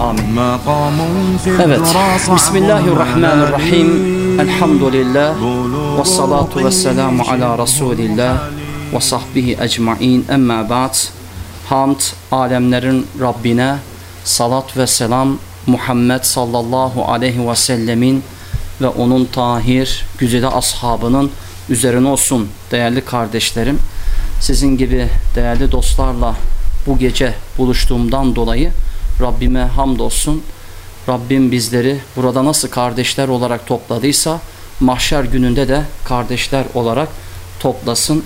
Amin. Evet. Bismillahirrahmanirrahim. Elhamdülillah. Ve salatu ve selamu ala Resulillah. Ve sahbihi ecmain. Emma ba'd. Hamd alemlerin Rabbine. Salat ve selam Muhammed sallallahu aleyhi ve sellemin ve onun tahir, güzide ashabının üzerine olsun değerli kardeşlerim. Sizin gibi değerli dostlarla bu gece buluştuğumdan dolayı Rabbime hamdolsun. Rabbim bizleri burada nasıl kardeşler olarak topladıysa mahşer gününde de kardeşler olarak toplasın.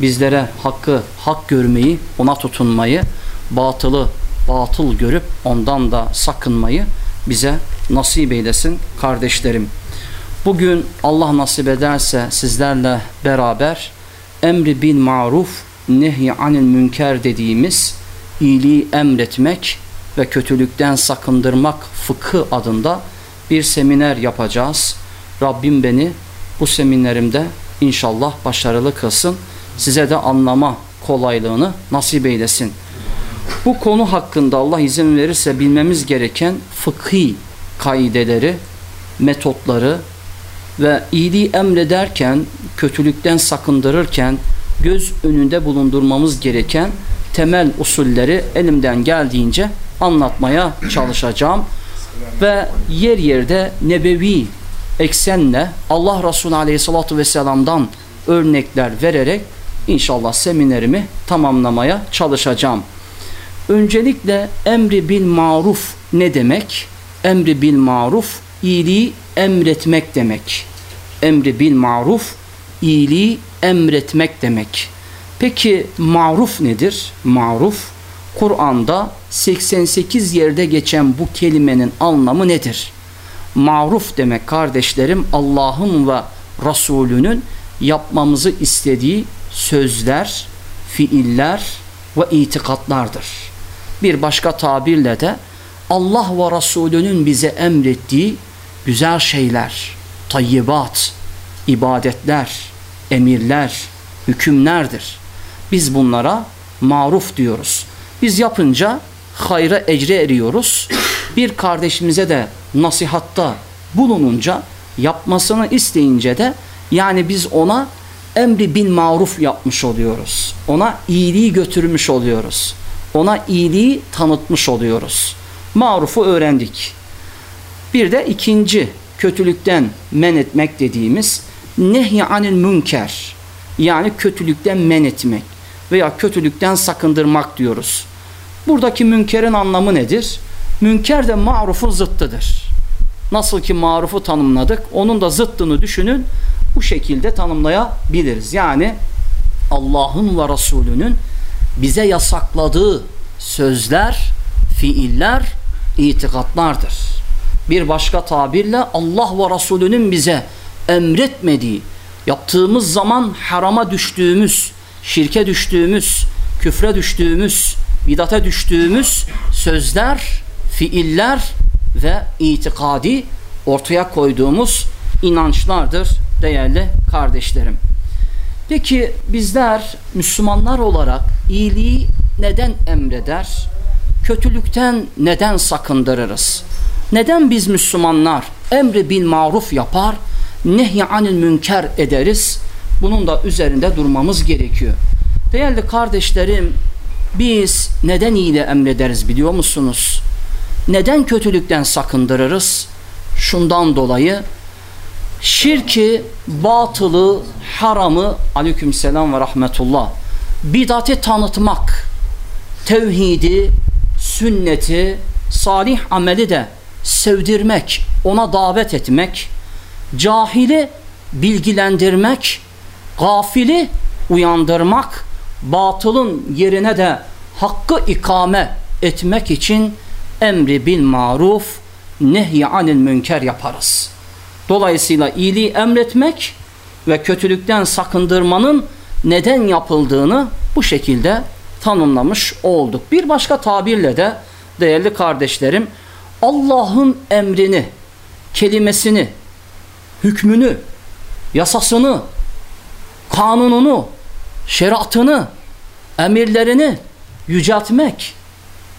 Bizlere hakkı hak görmeyi, ona tutunmayı, batılı batıl görüp ondan da sakınmayı bize nasip eylesin kardeşlerim. Bugün Allah nasip ederse sizlerle beraber emri bil maruf nehy anil münker dediğimiz iyiliği emretmek ve kötülükten sakındırmak fıkı adında bir seminer yapacağız. Rabbim beni bu seminerimde inşallah başarılı kılsın. Size de anlama kolaylığını nasip eylesin. Bu konu hakkında Allah izin verirse bilmemiz gereken fıkhi kaideleri, metotları ve iyiliği emrederken, kötülükten sakındırırken göz önünde bulundurmamız gereken temel usulleri elimden geldiğince anlatmaya çalışacağım. Ve yer yerde nebevi eksenle Allah Resulü Aleyhisselatü Vesselam'dan örnekler vererek inşallah seminerimi tamamlamaya çalışacağım. Öncelikle emri bil maruf ne demek? Emri bil maruf iyiliği emretmek demek. Emri bil maruf iyiliği emretmek demek. Peki maruf nedir? Maruf Kur'an'da 88 yerde geçen bu kelimenin anlamı nedir? Maruf demek kardeşlerim Allah'ın ve Resulünün yapmamızı istediği sözler, fiiller ve itikatlardır. Bir başka tabirle de Allah ve Resulünün bize emrettiği güzel şeyler, tayyibat, ibadetler, emirler, hükümlerdir. Biz bunlara maruf diyoruz. Biz yapınca hayra ecre eriyoruz. Bir kardeşimize de nasihatta bulununca yapmasını isteyince de yani biz ona emri bil maruf yapmış oluyoruz. Ona iyiliği götürmüş oluyoruz. Ona iyiliği tanıtmış oluyoruz. Marufu öğrendik. Bir de ikinci kötülükten men etmek dediğimiz nehy anil münker yani kötülükten men etmek veya kötülükten sakındırmak diyoruz. Buradaki münkerin anlamı nedir? Münker de marufun zıttıdır. Nasıl ki marufu tanımladık, onun da zıttını düşünün, bu şekilde tanımlayabiliriz. Yani Allah'ın ve Resulünün bize yasakladığı sözler, fiiller, itikatlardır. Bir başka tabirle Allah ve Resulünün bize emretmediği, yaptığımız zaman harama düştüğümüz, şirke düştüğümüz, küfre düştüğümüz, bidate düştüğümüz sözler, fiiller ve itikadi ortaya koyduğumuz inançlardır değerli kardeşlerim. Peki bizler Müslümanlar olarak iyiliği neden emreder? Kötülükten neden sakındırırız? Neden biz Müslümanlar emri bil maruf yapar, nehy anil münker ederiz? Bunun da üzerinde durmamız gerekiyor. Değerli kardeşlerim, biz neden iyiliği emrederiz biliyor musunuz? Neden kötülükten sakındırırız? Şundan dolayı şirki, batılı, haramı aleykümselam ve rahmetullah bidati tanıtmak tevhidi, sünneti, salih ameli de sevdirmek, ona davet etmek, cahili bilgilendirmek, gafili uyandırmak, batılın yerine de hakkı ikame etmek için emri bil maruf, nehy anil münker yaparız. Dolayısıyla iyiliği emretmek ve kötülükten sakındırmanın neden yapıldığını bu şekilde tanımlamış olduk. Bir başka tabirle de değerli kardeşlerim Allah'ın emrini, kelimesini, hükmünü, yasasını, kanununu, şeriatını, emirlerini yüceltmek,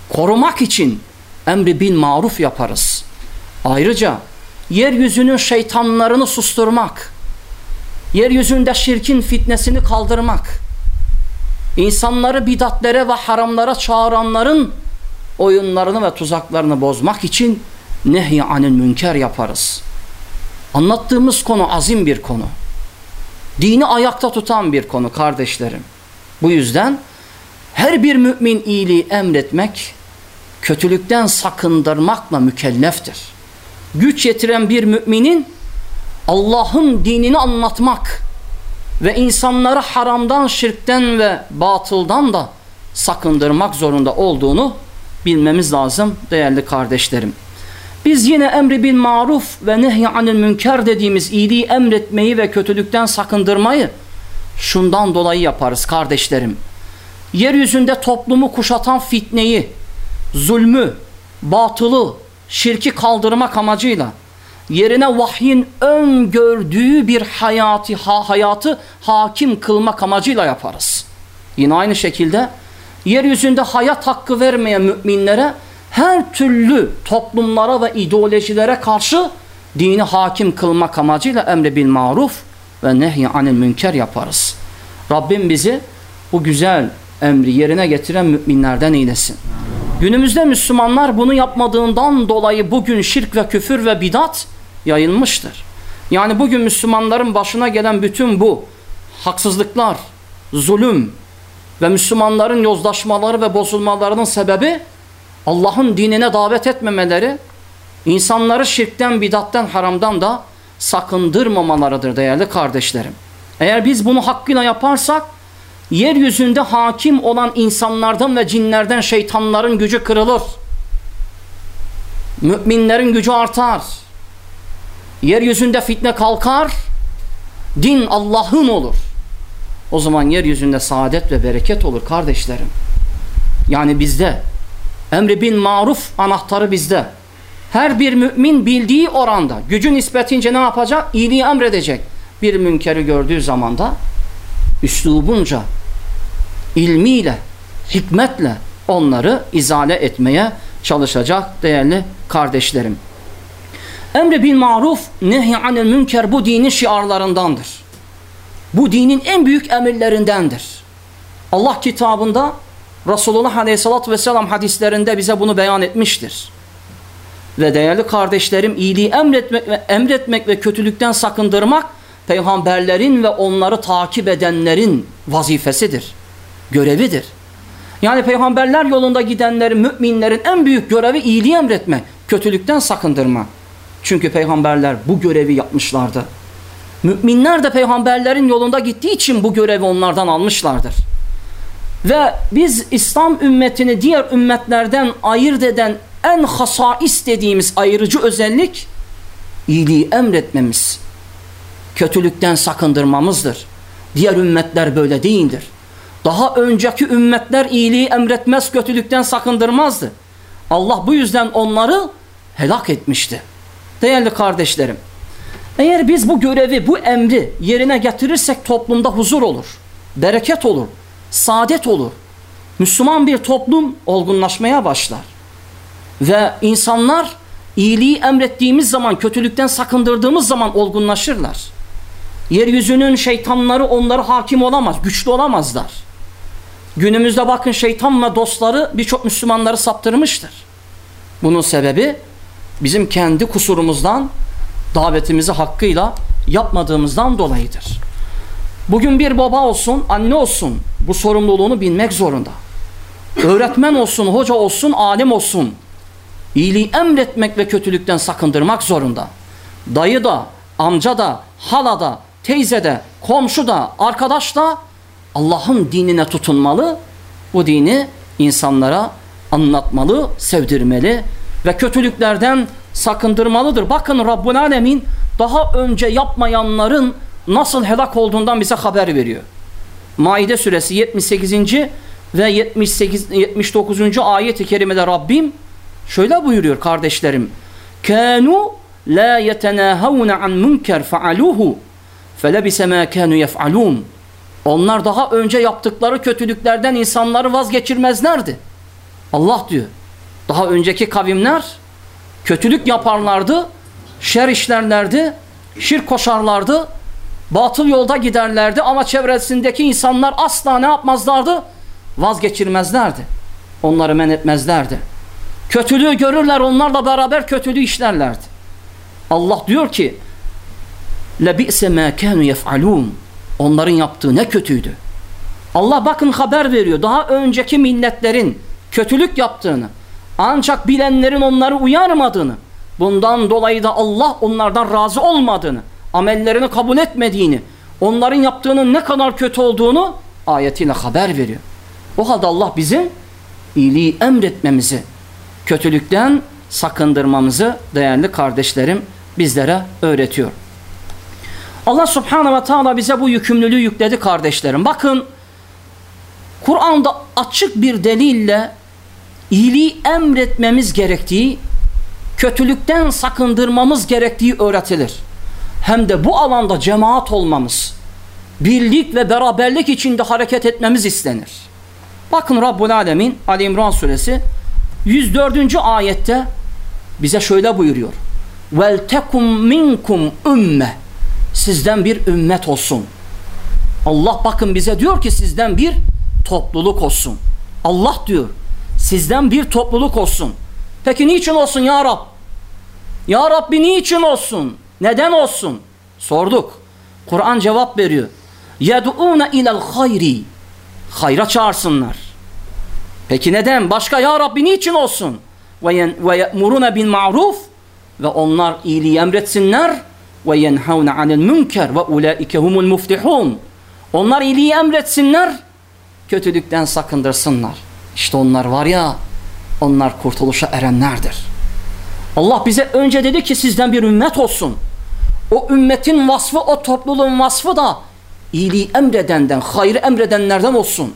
korumak için emri bin maruf yaparız. Ayrıca yeryüzünün şeytanlarını susturmak, yeryüzünde şirkin fitnesini kaldırmak, insanları bidatlere ve haramlara çağıranların oyunlarını ve tuzaklarını bozmak için nehy anil münker yaparız. Anlattığımız konu azim bir konu. Dini ayakta tutan bir konu kardeşlerim. Bu yüzden her bir mümin iyiliği emretmek, kötülükten sakındırmakla mükelleftir. Güç yetiren bir müminin Allah'ın dinini anlatmak ve insanları haramdan, şirkten ve batıldan da sakındırmak zorunda olduğunu bilmemiz lazım değerli kardeşlerim. Biz yine emri bil maruf ve nehy anil münker dediğimiz iyiliği emretmeyi ve kötülükten sakındırmayı şundan dolayı yaparız kardeşlerim. Yeryüzünde toplumu kuşatan fitneyi, zulmü, batılı, şirki kaldırmak amacıyla yerine vahyin öngördüğü bir hayatı, ha, hayatı hakim kılmak amacıyla yaparız. Yine aynı şekilde yeryüzünde hayat hakkı vermeyen müminlere her türlü toplumlara ve ideolojilere karşı dini hakim kılmak amacıyla emri bil maruf ve nehy anil münker yaparız. Rabbim bizi bu güzel emri yerine getiren müminlerden eylesin. Günümüzde Müslümanlar bunu yapmadığından dolayı bugün şirk ve küfür ve bidat yayılmıştır. Yani bugün Müslümanların başına gelen bütün bu haksızlıklar, zulüm ve Müslümanların yozlaşmaları ve bozulmalarının sebebi Allah'ın dinine davet etmemeleri, insanları şirkten, bidattan, haramdan da sakındırmamalarıdır değerli kardeşlerim. Eğer biz bunu hakkıyla yaparsak, yeryüzünde hakim olan insanlardan ve cinlerden şeytanların gücü kırılır. Müminlerin gücü artar. Yeryüzünde fitne kalkar. Din Allah'ın olur. O zaman yeryüzünde saadet ve bereket olur kardeşlerim. Yani bizde Emri bin maruf anahtarı bizde. Her bir mümin bildiği oranda gücü nispetince ne yapacak? İyiliği emredecek. Bir münkeri gördüğü zaman da üslubunca, ilmiyle, hikmetle onları izale etmeye çalışacak değerli kardeşlerim. Emri bin maruf, nehy anil münker bu dinin şiarlarındandır. Bu dinin en büyük emirlerindendir. Allah kitabında Resulullah Aleyhisselatü Vesselam hadislerinde bize bunu beyan etmiştir. Ve değerli kardeşlerim iyiliği emretmek ve, emretmek ve kötülükten sakındırmak peygamberlerin ve onları takip edenlerin vazifesidir. Görevidir. Yani peygamberler yolunda gidenlerin, müminlerin en büyük görevi iyiliği emretmek, kötülükten sakındırmak. Çünkü peygamberler bu görevi yapmışlardı. Müminler de peygamberlerin yolunda gittiği için bu görevi onlardan almışlardır. Ve biz İslam ümmetini diğer ümmetlerden ayırt eden en hasais dediğimiz ayırıcı özellik iyiliği emretmemiz, kötülükten sakındırmamızdır. Diğer ümmetler böyle değildir. Daha önceki ümmetler iyiliği emretmez, kötülükten sakındırmazdı. Allah bu yüzden onları helak etmişti. Değerli kardeşlerim, eğer biz bu görevi, bu emri yerine getirirsek toplumda huzur olur, bereket olur, saadet olur. Müslüman bir toplum olgunlaşmaya başlar. Ve insanlar iyiliği emrettiğimiz zaman, kötülükten sakındırdığımız zaman olgunlaşırlar. Yeryüzünün şeytanları onları hakim olamaz, güçlü olamazlar. Günümüzde bakın şeytan ve dostları birçok Müslümanları saptırmıştır. Bunun sebebi bizim kendi kusurumuzdan davetimizi hakkıyla yapmadığımızdan dolayıdır. Bugün bir baba olsun, anne olsun bu sorumluluğunu bilmek zorunda. Öğretmen olsun, hoca olsun, alim olsun. İyiliği emretmek ve kötülükten sakındırmak zorunda. Dayı da, amca da, hala da, teyze de, komşu da, arkadaş da Allah'ın dinine tutunmalı. Bu dini insanlara anlatmalı, sevdirmeli ve kötülüklerden sakındırmalıdır. Bakın Rabbul Alemin daha önce yapmayanların nasıl helak olduğundan bize haber veriyor. Maide suresi 78. ve 78 79. ayet-i kerimede Rabbim şöyle buyuruyor kardeşlerim. Kanu la yetenahawun an munker faaluhu felebise ma kanu yef'alun. Onlar daha önce yaptıkları kötülüklerden insanları vazgeçirmezlerdi. Allah diyor. Daha önceki kavimler kötülük yaparlardı, şer işlerlerdi, şirk koşarlardı, batıl yolda giderlerdi ama çevresindeki insanlar asla ne yapmazlardı? Vazgeçirmezlerdi. Onları men etmezlerdi. Kötülüğü görürler onlarla beraber kötülüğü işlerlerdi. Allah diyor ki لَبِئْسَ مَا كَانُوا يَفْعَلُونَ Onların yaptığı ne kötüydü. Allah bakın haber veriyor. Daha önceki milletlerin kötülük yaptığını, ancak bilenlerin onları uyarmadığını, bundan dolayı da Allah onlardan razı olmadığını, amellerini kabul etmediğini, onların yaptığının ne kadar kötü olduğunu ayetiyle haber veriyor. O halde Allah bizim iyiliği emretmemizi, kötülükten sakındırmamızı değerli kardeşlerim bizlere öğretiyor. Allah subhanahu ve teala bize bu yükümlülüğü yükledi kardeşlerim. Bakın Kur'an'da açık bir delille iyiliği emretmemiz gerektiği, kötülükten sakındırmamız gerektiği öğretilir. Hem de bu alanda cemaat olmamız, birlik ve beraberlik içinde hareket etmemiz istenir. Bakın Rabbul Alemin Ali İmran suresi 104. ayette bize şöyle buyuruyor. Tekum minkum ümme sizden bir ümmet olsun. Allah bakın bize diyor ki sizden bir topluluk olsun. Allah diyor sizden bir topluluk olsun. Peki niçin olsun ya Rab? Ya Rabbi niçin olsun? Neden olsun? Sorduk. Kur'an cevap veriyor. Yed'ûne ilel hayri. Hayra çağırsınlar. Peki neden? Başka ya Rabbi niçin olsun? Ve ye'murune bin ma'ruf ve onlar iyiliği emretsinler ve yenhavne anil münker ve ulaike humul muflihun. Onlar iyiliği emretsinler, kötülükten sakındırsınlar. İşte onlar var ya, onlar kurtuluşa erenlerdir. Allah bize önce dedi ki sizden bir ümmet olsun. O ümmetin vasfı, o topluluğun vasfı da iyiliği emredenden, hayrı emredenlerden olsun.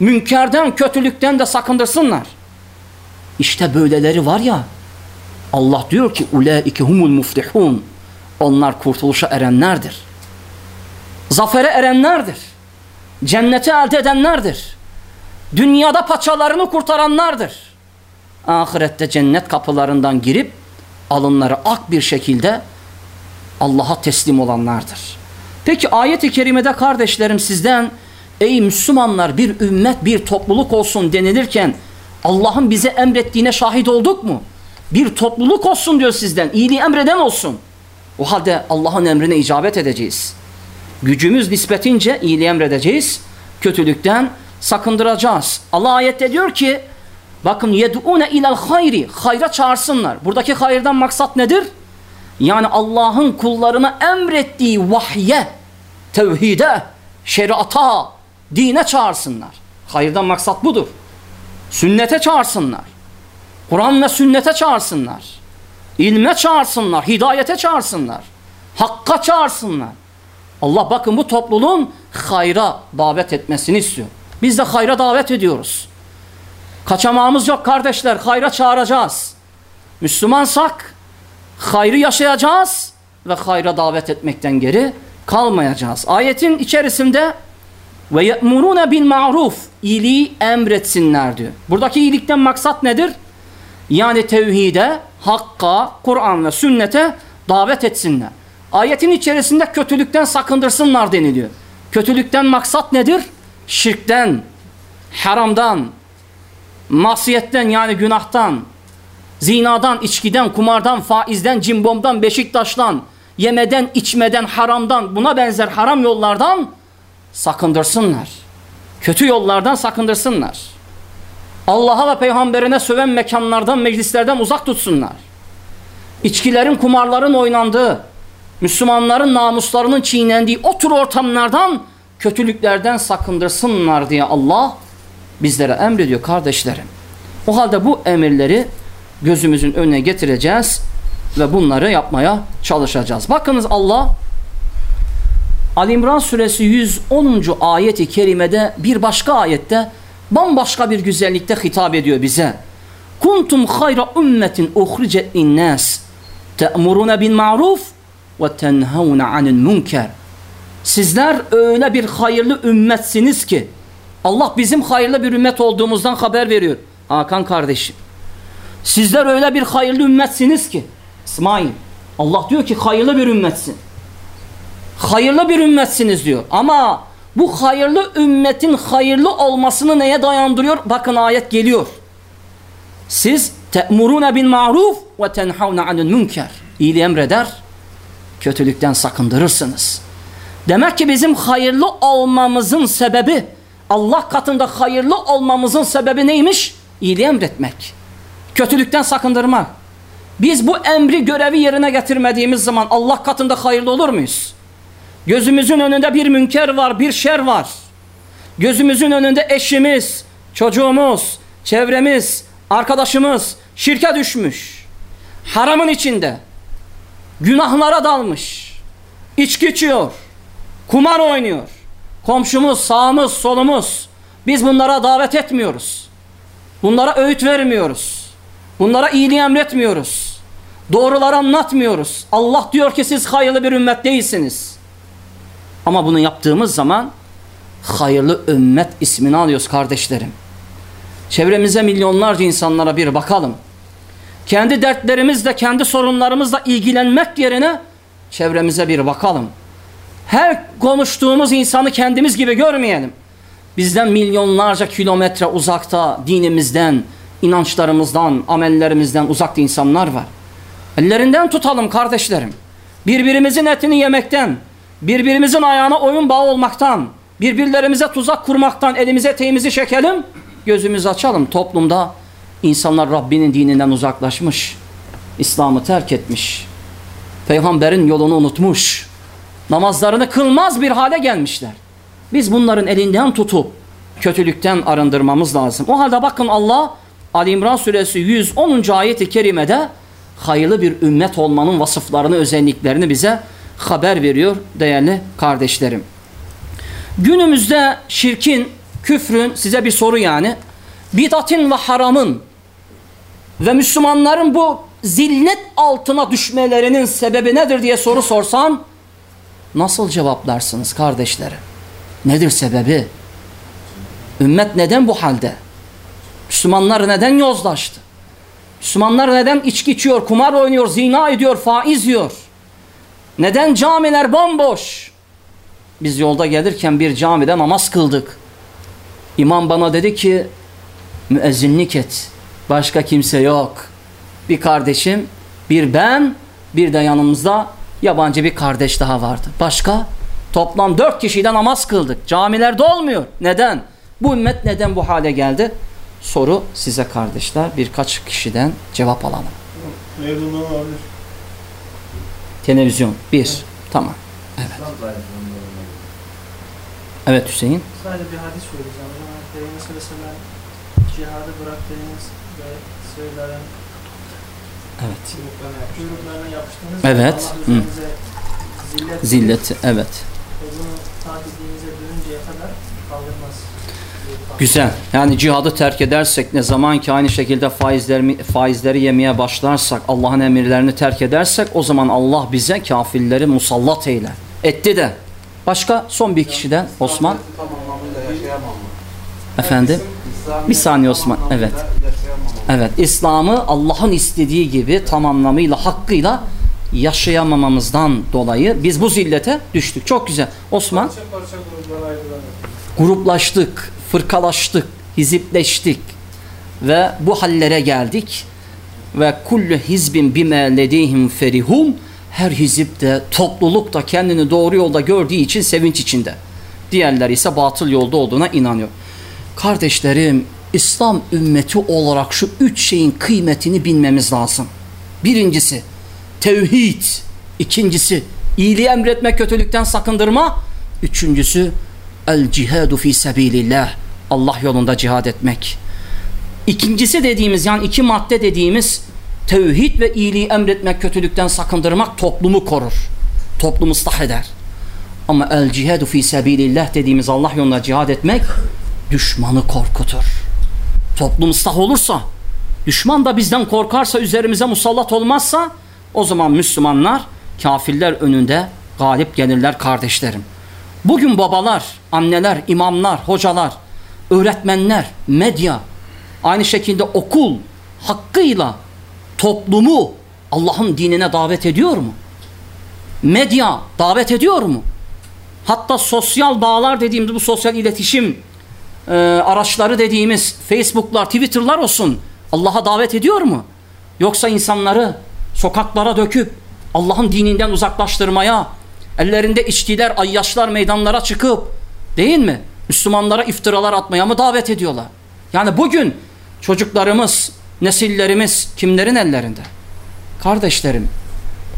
Münkerden, kötülükten de sakındırsınlar. İşte böyleleri var ya, Allah diyor ki ulaike humul muflihun. Onlar kurtuluşa erenlerdir. Zafere erenlerdir. Cenneti elde edenlerdir. Dünyada paçalarını kurtaranlardır. Ahirette cennet kapılarından girip alınları ak bir şekilde Allah'a teslim olanlardır. Peki ayet-i kerimede kardeşlerim sizden ey Müslümanlar bir ümmet bir topluluk olsun denilirken Allah'ın bize emrettiğine şahit olduk mu? Bir topluluk olsun diyor sizden. İyiliği emreden olsun. O halde Allah'ın emrine icabet edeceğiz. Gücümüz nispetince iyiliği emredeceğiz. Kötülükten sakındıracağız. Allah ayette diyor ki bakın yed'une ilel hayri hayra çağırsınlar. Buradaki hayırdan maksat nedir? Yani Allah'ın kullarına emrettiği vahye, tevhide, şeriata, dine çağırsınlar. Hayırdan maksat budur. Sünnete çağırsınlar. Kur'an ve sünnete çağırsınlar. İlme çağırsınlar, hidayete çağırsınlar. Hakka çağırsınlar. Allah bakın bu topluluğun hayra davet etmesini istiyor. Biz de hayra davet ediyoruz. Kaçamağımız yok kardeşler. Hayra çağıracağız. Müslümansak hayrı yaşayacağız ve hayra davet etmekten geri kalmayacağız. Ayetin içerisinde ve ye'murune bil ma'ruf iyiliği emretsinler diyor. Buradaki iyilikten maksat nedir? Yani tevhide, hakka, Kur'an ve sünnete davet etsinler. Ayetin içerisinde kötülükten sakındırsınlar deniliyor. Kötülükten maksat nedir? Şirkten, haramdan, masiyetten yani günahtan, zinadan, içkiden, kumardan, faizden, cimbomdan, beşiktaştan, yemeden, içmeden, haramdan, buna benzer haram yollardan sakındırsınlar. Kötü yollardan sakındırsınlar. Allah'a ve peygamberine söven mekanlardan, meclislerden uzak tutsunlar. İçkilerin, kumarların oynandığı, Müslümanların namuslarının çiğnendiği o tür ortamlardan, kötülüklerden sakındırsınlar diye Allah bizlere emrediyor kardeşlerim. O halde bu emirleri gözümüzün önüne getireceğiz ve bunları yapmaya çalışacağız. Bakınız Allah Ali İmran suresi 110. ayeti kerimede bir başka ayette bambaşka bir güzellikte hitap ediyor bize. Kuntum hayra ümmetin uhricet linnas te'muruna bil ma'ruf ve tenhavuna anil münker. Sizler öyle bir hayırlı ümmetsiniz ki Allah bizim hayırlı bir ümmet olduğumuzdan haber veriyor. Hakan kardeşim. Sizler öyle bir hayırlı ümmetsiniz ki. İsmail. Allah diyor ki hayırlı bir ümmetsin. Hayırlı bir ümmetsiniz diyor. Ama bu hayırlı ümmetin hayırlı olmasını neye dayandırıyor? Bakın ayet geliyor. Siz te'murune bil ma'ruf ve tenhavne anil münker. İyiliği emreder, kötülükten sakındırırsınız. Demek ki bizim hayırlı olmamızın sebebi, Allah katında hayırlı olmamızın sebebi neymiş? İyiliği emretmek. Kötülükten sakındırmak. Biz bu emri görevi yerine getirmediğimiz zaman Allah katında hayırlı olur muyuz? Gözümüzün önünde bir münker var, bir şer var. Gözümüzün önünde eşimiz, çocuğumuz, çevremiz, arkadaşımız şirke düşmüş. Haramın içinde. Günahlara dalmış. İçki içiyor. Kumar oynuyor. Komşumuz, sağımız, solumuz. Biz bunlara davet etmiyoruz. Bunlara öğüt vermiyoruz. Bunlara iyiliği emretmiyoruz. Doğruları anlatmıyoruz. Allah diyor ki siz hayırlı bir ümmet değilsiniz. Ama bunu yaptığımız zaman hayırlı ümmet ismini alıyoruz kardeşlerim. Çevremize milyonlarca insanlara bir bakalım. Kendi dertlerimizle, kendi sorunlarımızla ilgilenmek yerine çevremize bir bakalım. Her konuştuğumuz insanı kendimiz gibi görmeyelim. Bizden milyonlarca kilometre uzakta dinimizden, inançlarımızdan, amellerimizden uzakta insanlar var. Ellerinden tutalım kardeşlerim. Birbirimizin etini yemekten, birbirimizin ayağına oyun bağı olmaktan, birbirlerimize tuzak kurmaktan elimize eteğimizi çekelim, gözümüzü açalım. Toplumda insanlar Rabbinin dininden uzaklaşmış, İslam'ı terk etmiş, peygamberin yolunu unutmuş, namazlarını kılmaz bir hale gelmişler. Biz bunların elinden tutup kötülükten arındırmamız lazım. O halde bakın Allah Ali İmran suresi 110. ayeti kerimede hayırlı bir ümmet olmanın vasıflarını, özelliklerini bize haber veriyor değerli kardeşlerim. Günümüzde şirkin, küfrün size bir soru yani. Bidatin ve haramın ve Müslümanların bu zillet altına düşmelerinin sebebi nedir diye soru sorsam nasıl cevaplarsınız kardeşlerim? Nedir sebebi? Ümmet neden bu halde? Müslümanlar neden yozlaştı? Müslümanlar neden içki içiyor, kumar oynuyor, zina ediyor, faiz yiyor? Neden camiler bomboş? Biz yolda gelirken bir camide namaz kıldık. İmam bana dedi ki müezzinlik et. Başka kimse yok. Bir kardeşim, bir ben, bir de yanımızda yabancı bir kardeş daha vardı. Başka? Toplam dört kişiyle namaz kıldık. Camilerde olmuyor. Neden? Bu ümmet neden bu hale geldi? Soru size kardeşler. Birkaç kişiden cevap alalım. Mevzudan olabilir. Televizyon. Bir. Tamam. Evet. Evet Hüseyin. Sadece bir hadis söyleyeceğim. Peygamber mesela cihadı bıraktığınız ve söyleyen Evet. kuyruklarına yapıştığınız Evet. Allah zillet, Zilleti. Evet. ve bunu takibinize dönünceye kadar kaldırmaz. Güzel. Yani cihadı terk edersek ne zaman ki aynı şekilde faizleri, faizleri yemeye başlarsak, Allah'ın emirlerini terk edersek o zaman Allah bize kafirleri musallat eyler. Etti de. Başka son bir kişiden Osman. Efendim. Bir saniye Osman, evet. Evet. İslam'ı Allah'ın istediği gibi tam anlamıyla hakkıyla yaşayamamamızdan dolayı biz bu zillete düştük. Çok güzel. Osman. Gruplaştık, fırkalaştık, hizipleştik ve bu hallere geldik. Ve kullu hizbin bime ledeyhim ferihun her hizip de topluluk da kendini doğru yolda gördüğü için sevinç içinde. Diğerleri ise batıl yolda olduğuna inanıyor. Kardeşlerim İslam ümmeti olarak şu üç şeyin kıymetini bilmemiz lazım. Birincisi tevhid. İkincisi iyiliği emretme kötülükten sakındırma. Üçüncüsü el cihadu fi sebilillah. Allah yolunda cihad etmek. İkincisi dediğimiz yani iki madde dediğimiz tevhid ve iyiliği emretmek kötülükten sakındırmak toplumu korur. Toplumu ıslah eder. Ama el cihadu fi sebilillah dediğimiz Allah yolunda cihad etmek düşmanı korkutur. Toplum ıslah olursa, düşman da bizden korkarsa, üzerimize musallat olmazsa o zaman Müslümanlar kafirler önünde galip gelirler kardeşlerim. Bugün babalar, anneler, imamlar, hocalar, öğretmenler, medya, aynı şekilde okul, hakkıyla toplumu Allah'ın dinine davet ediyor mu? Medya davet ediyor mu? Hatta sosyal bağlar dediğimiz bu sosyal iletişim e, araçları dediğimiz Facebook'lar, Twitter'lar olsun Allah'a davet ediyor mu? Yoksa insanları sokaklara döküp Allah'ın dininden uzaklaştırmaya, ellerinde içkiler, ayyaşlar meydanlara çıkıp değil mi? Müslümanlara iftiralar atmaya mı davet ediyorlar? Yani bugün çocuklarımız, nesillerimiz kimlerin ellerinde? Kardeşlerim,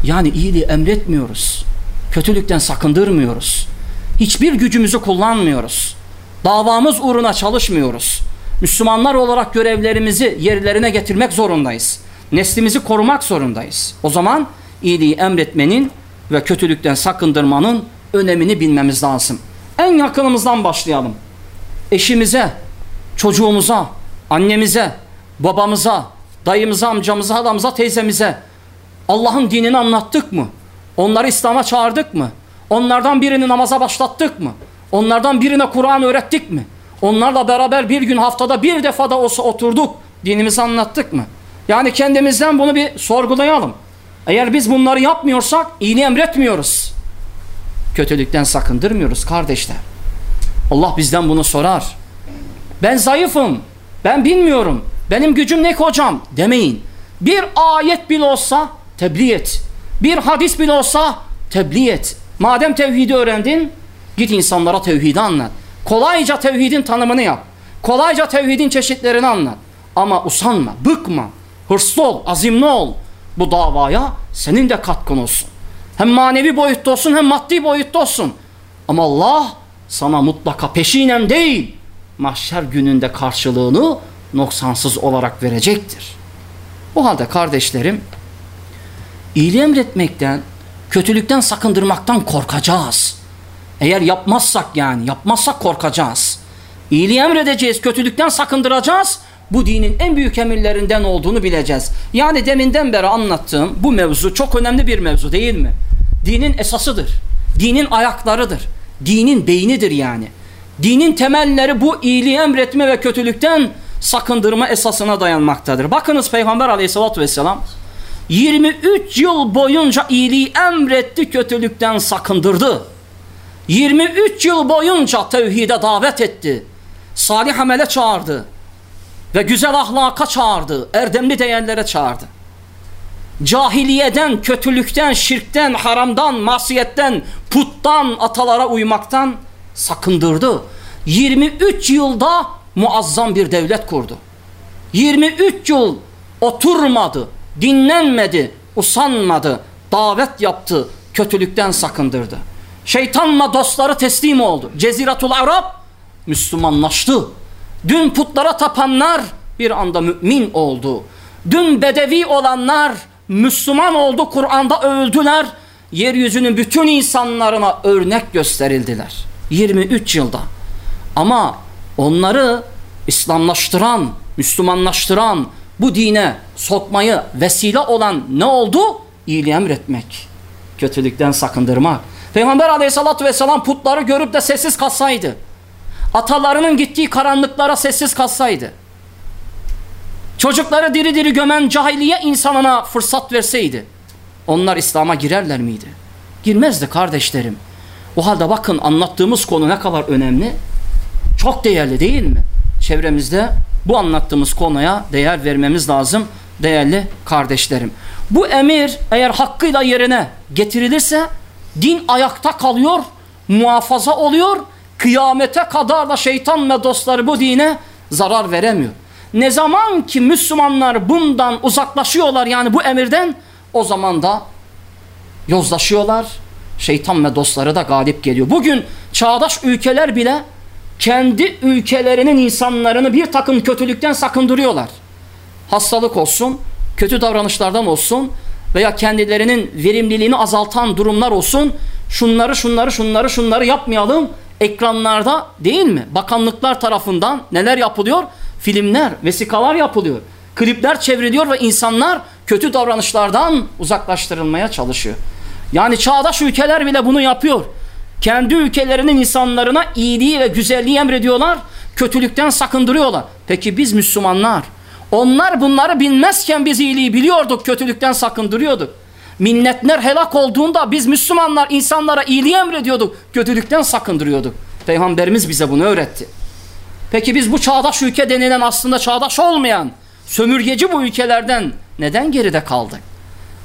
yani iyiliği emretmiyoruz. Kötülükten sakındırmıyoruz. Hiçbir gücümüzü kullanmıyoruz. Davamız uğruna çalışmıyoruz. Müslümanlar olarak görevlerimizi yerlerine getirmek zorundayız. Neslimizi korumak zorundayız. O zaman iyiliği emretmenin ve kötülükten sakındırmanın önemini bilmemiz lazım. En yakınımızdan başlayalım. Eşimize, çocuğumuza, annemize, babamıza, dayımıza, amcamıza, halamıza, teyzemize Allah'ın dinini anlattık mı? Onları İslam'a çağırdık mı? Onlardan birini namaza başlattık mı? Onlardan birine Kur'an öğrettik mi? Onlarla beraber bir gün haftada bir defa da olsa oturduk. Dinimizi anlattık mı? Yani kendimizden bunu bir sorgulayalım. Eğer biz bunları yapmıyorsak iyiliği emretmiyoruz. Kötülükten sakındırmıyoruz kardeşler. Allah bizden bunu sorar. Ben zayıfım. Ben bilmiyorum. Benim gücüm ne ki hocam demeyin. Bir ayet bile olsa tebliğ et. Bir hadis bile olsa tebliğ et. Madem tevhidi öğrendin git insanlara tevhidi anlat. Kolayca tevhidin tanımını yap. Kolayca tevhidin çeşitlerini anlat. Ama usanma, bıkma, hırslı ol, azimli ol. Bu davaya senin de katkın olsun. Hem manevi boyutta olsun hem maddi boyutta olsun. Ama Allah sana mutlaka peşinen değil, mahşer gününde karşılığını noksansız olarak verecektir. O halde kardeşlerim, iyiliği emretmekten, kötülükten sakındırmaktan korkacağız. Eğer yapmazsak yani, yapmazsak korkacağız. İyiliği emredeceğiz, kötülükten sakındıracağız. Bu dinin en büyük emirlerinden olduğunu bileceğiz. Yani deminden beri anlattığım bu mevzu çok önemli bir mevzu değil mi? Dinin esasıdır. Dinin ayaklarıdır. Dinin beynidir yani. Dinin temelleri bu iyiliği emretme ve kötülükten sakındırma esasına dayanmaktadır. Bakınız Peygamber aleyhissalatü vesselam 23 yıl boyunca iyiliği emretti, kötülükten sakındırdı. 23 yıl boyunca tevhide davet etti. Salih amele çağırdı. Ve güzel ahlaka çağırdı. Erdemli değerlere çağırdı. Cahiliyeden, kötülükten, şirkten, haramdan, masiyetten, puttan, atalara uymaktan sakındırdı. 23 yılda muazzam bir devlet kurdu. 23 yıl oturmadı, dinlenmedi, usanmadı, davet yaptı, kötülükten sakındırdı. Şeytanla dostları teslim oldu. Ceziratul Arap Müslümanlaştı. Dün putlara tapanlar bir anda mümin oldu. Dün bedevi olanlar Müslüman oldu, Kur'an'da öldüler. Yeryüzünün bütün insanlarına örnek gösterildiler. 23 yılda. Ama onları İslamlaştıran, Müslümanlaştıran, bu dine sokmayı vesile olan ne oldu? İyiliği emretmek, kötülükten sakındırmak. Peygamber aleyhissalatü vesselam putları görüp de sessiz kalsaydı, atalarının gittiği karanlıklara sessiz kalsaydı, çocukları diri diri gömen cahiliye insanına fırsat verseydi, onlar İslam'a girerler miydi? Girmezdi kardeşlerim. O halde bakın anlattığımız konu ne kadar önemli. Çok değerli değil mi? Çevremizde bu anlattığımız konuya değer vermemiz lazım değerli kardeşlerim. Bu emir eğer hakkıyla yerine getirilirse din ayakta kalıyor, muhafaza oluyor. Kıyamete kadar da şeytan ve dostları bu dine zarar veremiyor. Ne zaman ki Müslümanlar bundan uzaklaşıyorlar yani bu emirden o zaman da yozlaşıyorlar. Şeytan ve dostları da galip geliyor. Bugün çağdaş ülkeler bile kendi ülkelerinin insanlarını bir takım kötülükten sakındırıyorlar. Hastalık olsun, kötü davranışlardan olsun veya kendilerinin verimliliğini azaltan durumlar olsun. Şunları şunları şunları şunları yapmayalım. Ekranlarda değil mi? Bakanlıklar tarafından neler yapılıyor? Filmler, vesikalar yapılıyor. Klipler çevriliyor ve insanlar kötü davranışlardan uzaklaştırılmaya çalışıyor. Yani çağdaş ülkeler bile bunu yapıyor. Kendi ülkelerinin insanlarına iyiliği ve güzelliği emrediyorlar. Kötülükten sakındırıyorlar. Peki biz Müslümanlar Onlar bunları bilmezken biz iyiliği biliyorduk, kötülükten sakındırıyorduk. Minnetler helak olduğunda biz Müslümanlar insanlara iyiliği emrediyorduk, kötülükten sakındırıyorduk. Peygamberimiz bize bunu öğretti. Peki biz bu çağdaş ülke denilen aslında çağdaş olmayan, sömürgeci bu ülkelerden neden geride kaldık?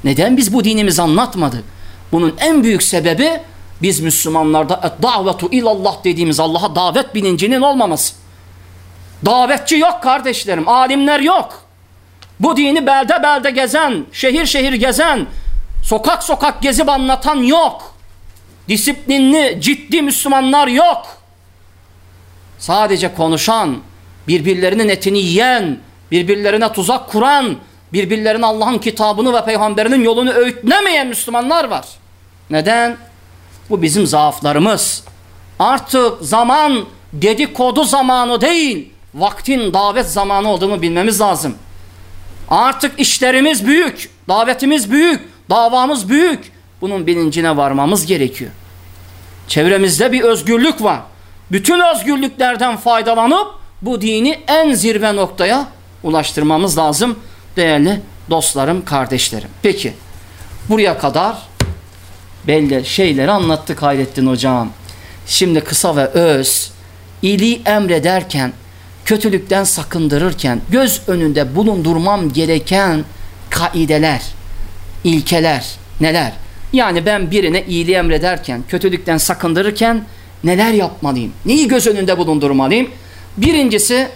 Neden biz bu dinimizi anlatmadık? Bunun en büyük sebebi biz Müslümanlarda davetu ilallah dediğimiz Allah'a davet bilincinin olmaması. Davetçi yok kardeşlerim, alimler yok. Bu dini belde belde gezen, şehir şehir gezen, sokak sokak gezip anlatan yok. Disiplinli, ciddi Müslümanlar yok. Sadece konuşan, birbirlerinin etini yiyen, birbirlerine tuzak kuran, birbirlerine Allah'ın kitabını ve peygamberinin yolunu öğütlemeyen Müslümanlar var. Neden? Bu bizim zaaflarımız. Artık zaman dedikodu zamanı değil, vaktin davet zamanı olduğunu bilmemiz lazım. Artık işlerimiz büyük, davetimiz büyük, davamız büyük. Bunun bilincine varmamız gerekiyor. Çevremizde bir özgürlük var. Bütün özgürlüklerden faydalanıp bu dini en zirve noktaya ulaştırmamız lazım değerli dostlarım, kardeşlerim. Peki buraya kadar belli şeyleri anlattık Hayrettin Hocam. Şimdi kısa ve öz iyiliği emrederken kötülükten sakındırırken göz önünde bulundurmam gereken kaideler, ilkeler neler? Yani ben birine iyiliği emrederken, kötülükten sakındırırken neler yapmalıyım? Neyi göz önünde bulundurmalıyım? Birincisi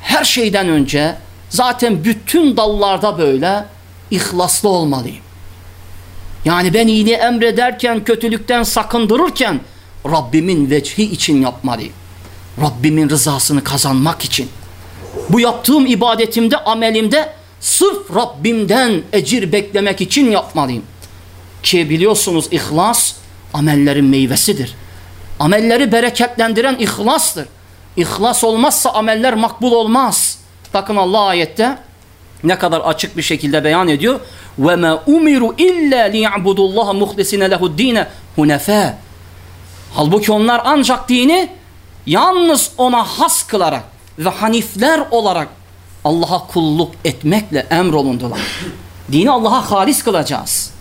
her şeyden önce zaten bütün dallarda böyle ihlaslı olmalıyım. Yani ben iyiliği emrederken, kötülükten sakındırırken Rabbimin vecihi için yapmalıyım. Rabbimin rızasını kazanmak için. Bu yaptığım ibadetimde, amelimde sırf Rabbimden ecir beklemek için yapmalıyım. Ki biliyorsunuz ihlas amellerin meyvesidir. Amelleri bereketlendiren ihlastır. İhlas olmazsa ameller makbul olmaz. Bakın Allah ayette ne kadar açık bir şekilde beyan ediyor. Ve ma umiru illa liya'budullaha muhlisine lehu'd-dine hunefa. Halbuki onlar ancak dini yalnız ona has kılarak ve hanifler olarak Allah'a kulluk etmekle emrolundular. Dini Allah'a halis kılacağız.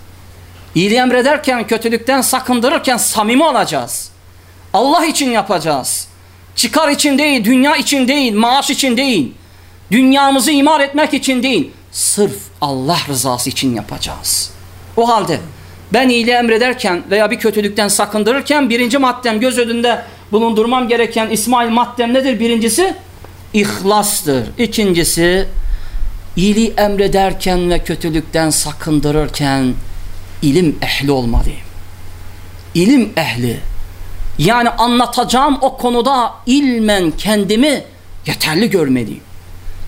İyiliği emrederken, kötülükten sakındırırken samimi olacağız. Allah için yapacağız. Çıkar için değil, dünya için değil, maaş için değil. Dünyamızı imar etmek için değil. Sırf Allah rızası için yapacağız. O halde ben iyiliği emrederken veya bir kötülükten sakındırırken birinci maddem göz önünde bulundurmam gereken İsmail maddem nedir? Birincisi ihlastır. İkincisi iyiliği emrederken ve kötülükten sakındırırken ilim ehli olmalıyım. İlim ehli. Yani anlatacağım o konuda ilmen kendimi yeterli görmeliyim.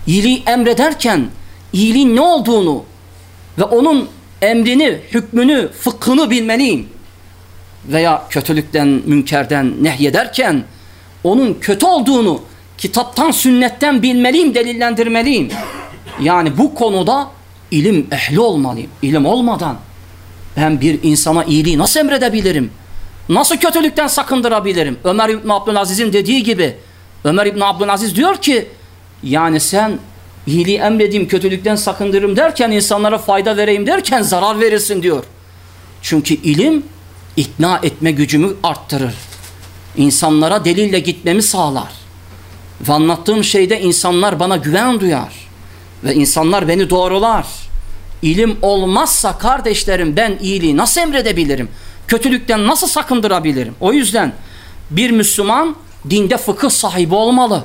İyiliği emrederken iyiliğin ne olduğunu ve onun emrini, hükmünü, fıkhını bilmeliyim. Veya kötülükten, münkerden nehyederken onun kötü olduğunu kitaptan, sünnetten bilmeliyim, delillendirmeliyim. Yani bu konuda ilim ehli olmalıyım. İlim olmadan ben bir insana iyiliği nasıl emredebilirim? Nasıl kötülükten sakındırabilirim? Ömer İbn Abdülaziz'in dediği gibi Ömer İbn Abdülaziz diyor ki yani sen iyiliği emredeyim, kötülükten sakındırırım derken insanlara fayda vereyim derken zarar verirsin diyor. Çünkü ilim ikna etme gücümü arttırır. İnsanlara delille gitmemi sağlar. Ve anlattığım şeyde insanlar bana güven duyar. Ve insanlar beni doğrular. İlim olmazsa kardeşlerim ben iyiliği nasıl emredebilirim? Kötülükten nasıl sakındırabilirim? O yüzden bir Müslüman dinde fıkıh sahibi olmalı.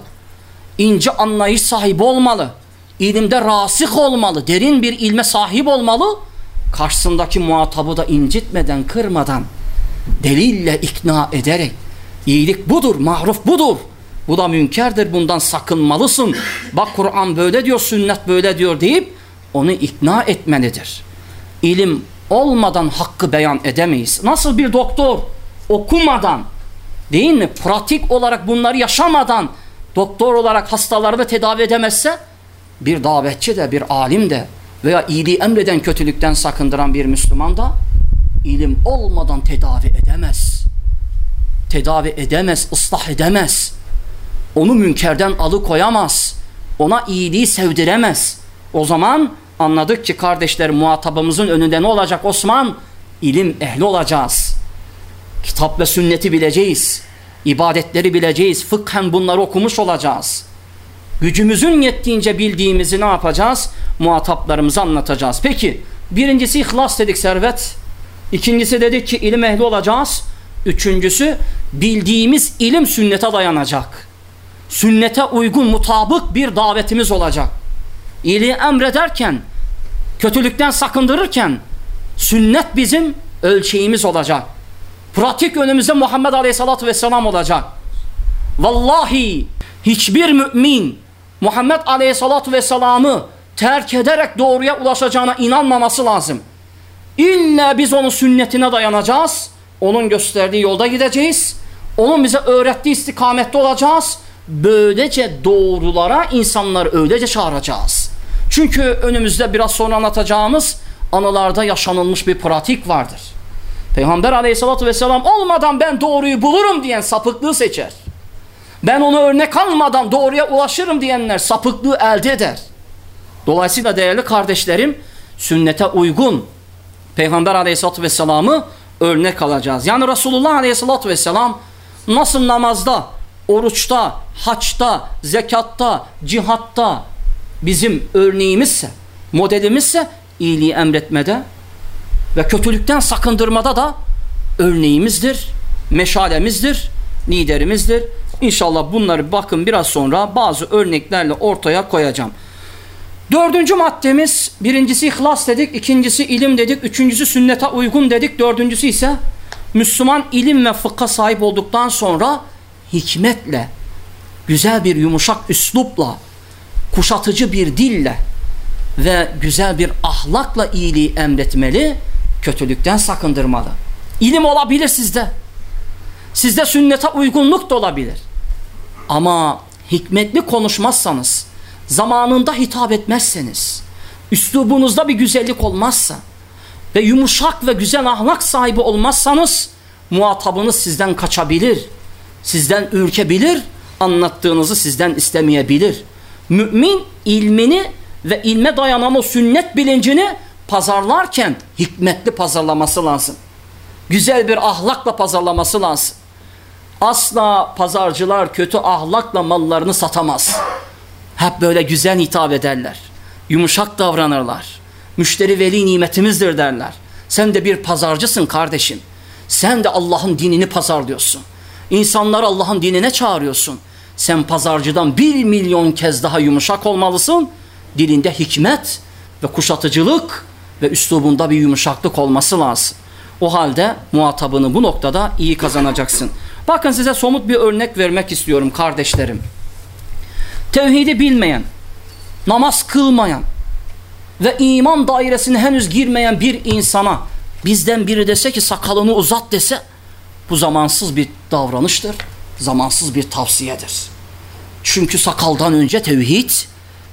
İnce anlayış sahibi olmalı. İlimde rasih olmalı. Derin bir ilme sahip olmalı. Karşısındaki muhatabı da incitmeden, kırmadan, delille ikna ederek iyilik budur, maruf budur. Bu da münkerdir, bundan sakınmalısın. Bak Kur'an böyle diyor, sünnet böyle diyor deyip onu ikna etmelidir. İlim olmadan hakkı beyan edemeyiz. Nasıl bir doktor okumadan değil mi? Pratik olarak bunları yaşamadan doktor olarak hastalarını tedavi edemezse bir davetçi de bir alim de veya iyiliği emreden kötülükten sakındıran bir Müslüman da ilim olmadan tedavi edemez. Tedavi edemez, ıslah edemez. Onu münkerden alıkoyamaz. ona iyiliği sevdiremez. O zaman anladık ki kardeşler muhatabımızın önünde ne olacak Osman? İlim ehli olacağız. Kitap ve sünneti bileceğiz. İbadetleri bileceğiz. Fıkhen bunları okumuş olacağız. Gücümüzün yettiğince bildiğimizi ne yapacağız? Muhataplarımıza anlatacağız. Peki birincisi ihlas dedik servet. İkincisi dedik ki ilim ehli olacağız. Üçüncüsü bildiğimiz ilim sünnete dayanacak. Sünnete uygun mutabık bir davetimiz olacak. İyiliği emrederken, kötülükten sakındırırken sünnet bizim ölçeğimiz olacak. Pratik önümüzde Muhammed Aleyhisselatü Vesselam olacak. Vallahi hiçbir mümin Muhammed Aleyhisselatü Vesselam'ı terk ederek doğruya ulaşacağına inanmaması lazım. İlla biz onun sünnetine dayanacağız. Onun gösterdiği yolda gideceğiz. Onun bize öğrettiği istikamette olacağız. Böylece doğrulara insanları öylece çağıracağız. Çünkü önümüzde biraz sonra anlatacağımız anılarda yaşanılmış bir pratik vardır. Peygamber aleyhissalatü vesselam olmadan ben doğruyu bulurum diyen sapıklığı seçer. Ben onu örnek almadan doğruya ulaşırım diyenler sapıklığı elde eder. Dolayısıyla değerli kardeşlerim sünnete uygun Peygamber aleyhissalatü vesselam'ı örnek alacağız. Yani Resulullah aleyhissalatü vesselam nasıl namazda, oruçta, haçta, zekatta, cihatta bizim örneğimizse, modelimizse iyiliği emretmede ve kötülükten sakındırmada da örneğimizdir, meşalemizdir, liderimizdir. İnşallah bunları bakın biraz sonra bazı örneklerle ortaya koyacağım. Dördüncü maddemiz birincisi ihlas dedik, ikincisi ilim dedik, üçüncüsü sünnete uygun dedik, dördüncüsü ise Müslüman ilim ve fıkha sahip olduktan sonra hikmetle, güzel bir yumuşak üslupla, kuşatıcı bir dille ve güzel bir ahlakla iyiliği emretmeli, kötülükten sakındırmalı. İlim olabilir sizde. Sizde sünnete uygunluk da olabilir. Ama hikmetli konuşmazsanız, zamanında hitap etmezseniz, üslubunuzda bir güzellik olmazsa ve yumuşak ve güzel ahlak sahibi olmazsanız muhatabınız sizden kaçabilir, sizden ürkebilir, anlattığınızı sizden istemeyebilir. Mümin ilmini ve ilme dayanan o sünnet bilincini pazarlarken hikmetli pazarlaması lazım. Güzel bir ahlakla pazarlaması lazım. Asla pazarcılar kötü ahlakla mallarını satamaz. Hep böyle güzel hitap ederler. Yumuşak davranırlar. Müşteri veli nimetimizdir derler. Sen de bir pazarcısın kardeşim. Sen de Allah'ın dinini pazarlıyorsun. İnsanları Allah'ın dinine çağırıyorsun. Sen pazarcıdan bir milyon kez daha yumuşak olmalısın. Dilinde hikmet ve kuşatıcılık ve üslubunda bir yumuşaklık olması lazım. O halde muhatabını bu noktada iyi kazanacaksın. Bakın size somut bir örnek vermek istiyorum kardeşlerim. Tevhidi bilmeyen, namaz kılmayan ve iman dairesine henüz girmeyen bir insana bizden biri dese ki sakalını uzat dese bu zamansız bir davranıştır, zamansız bir tavsiyedir. Çünkü sakaldan önce tevhid,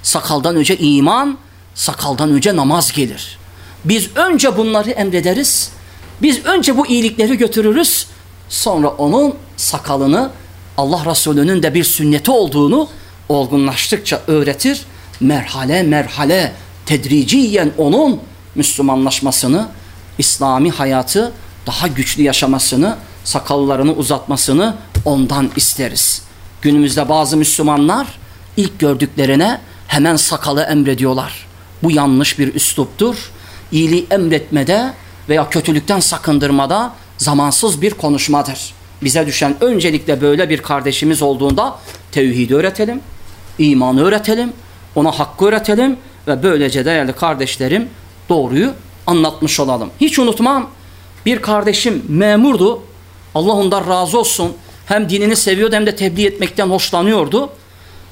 sakaldan önce iman, sakaldan önce namaz gelir. Biz önce bunları emrederiz, biz önce bu iyilikleri götürürüz, sonra onun sakalını Allah Resulü'nün de bir sünneti olduğunu olgunlaştıkça öğretir. Merhale merhale tedriciyen onun Müslümanlaşmasını, İslami hayatı daha güçlü yaşamasını, sakallarını uzatmasını ondan isteriz. Günümüzde bazı Müslümanlar ilk gördüklerine hemen sakalı emrediyorlar. Bu yanlış bir üsluptur. İyiliği emretmede veya kötülükten sakındırmada zamansız bir konuşmadır. Bize düşen öncelikle böyle bir kardeşimiz olduğunda tevhidi öğretelim, imanı öğretelim, ona hakkı öğretelim ve böylece değerli kardeşlerim doğruyu anlatmış olalım. Hiç unutmam bir kardeşim memurdu. Allah ondan razı olsun. Hem dinini seviyordu hem de tebliğ etmekten hoşlanıyordu.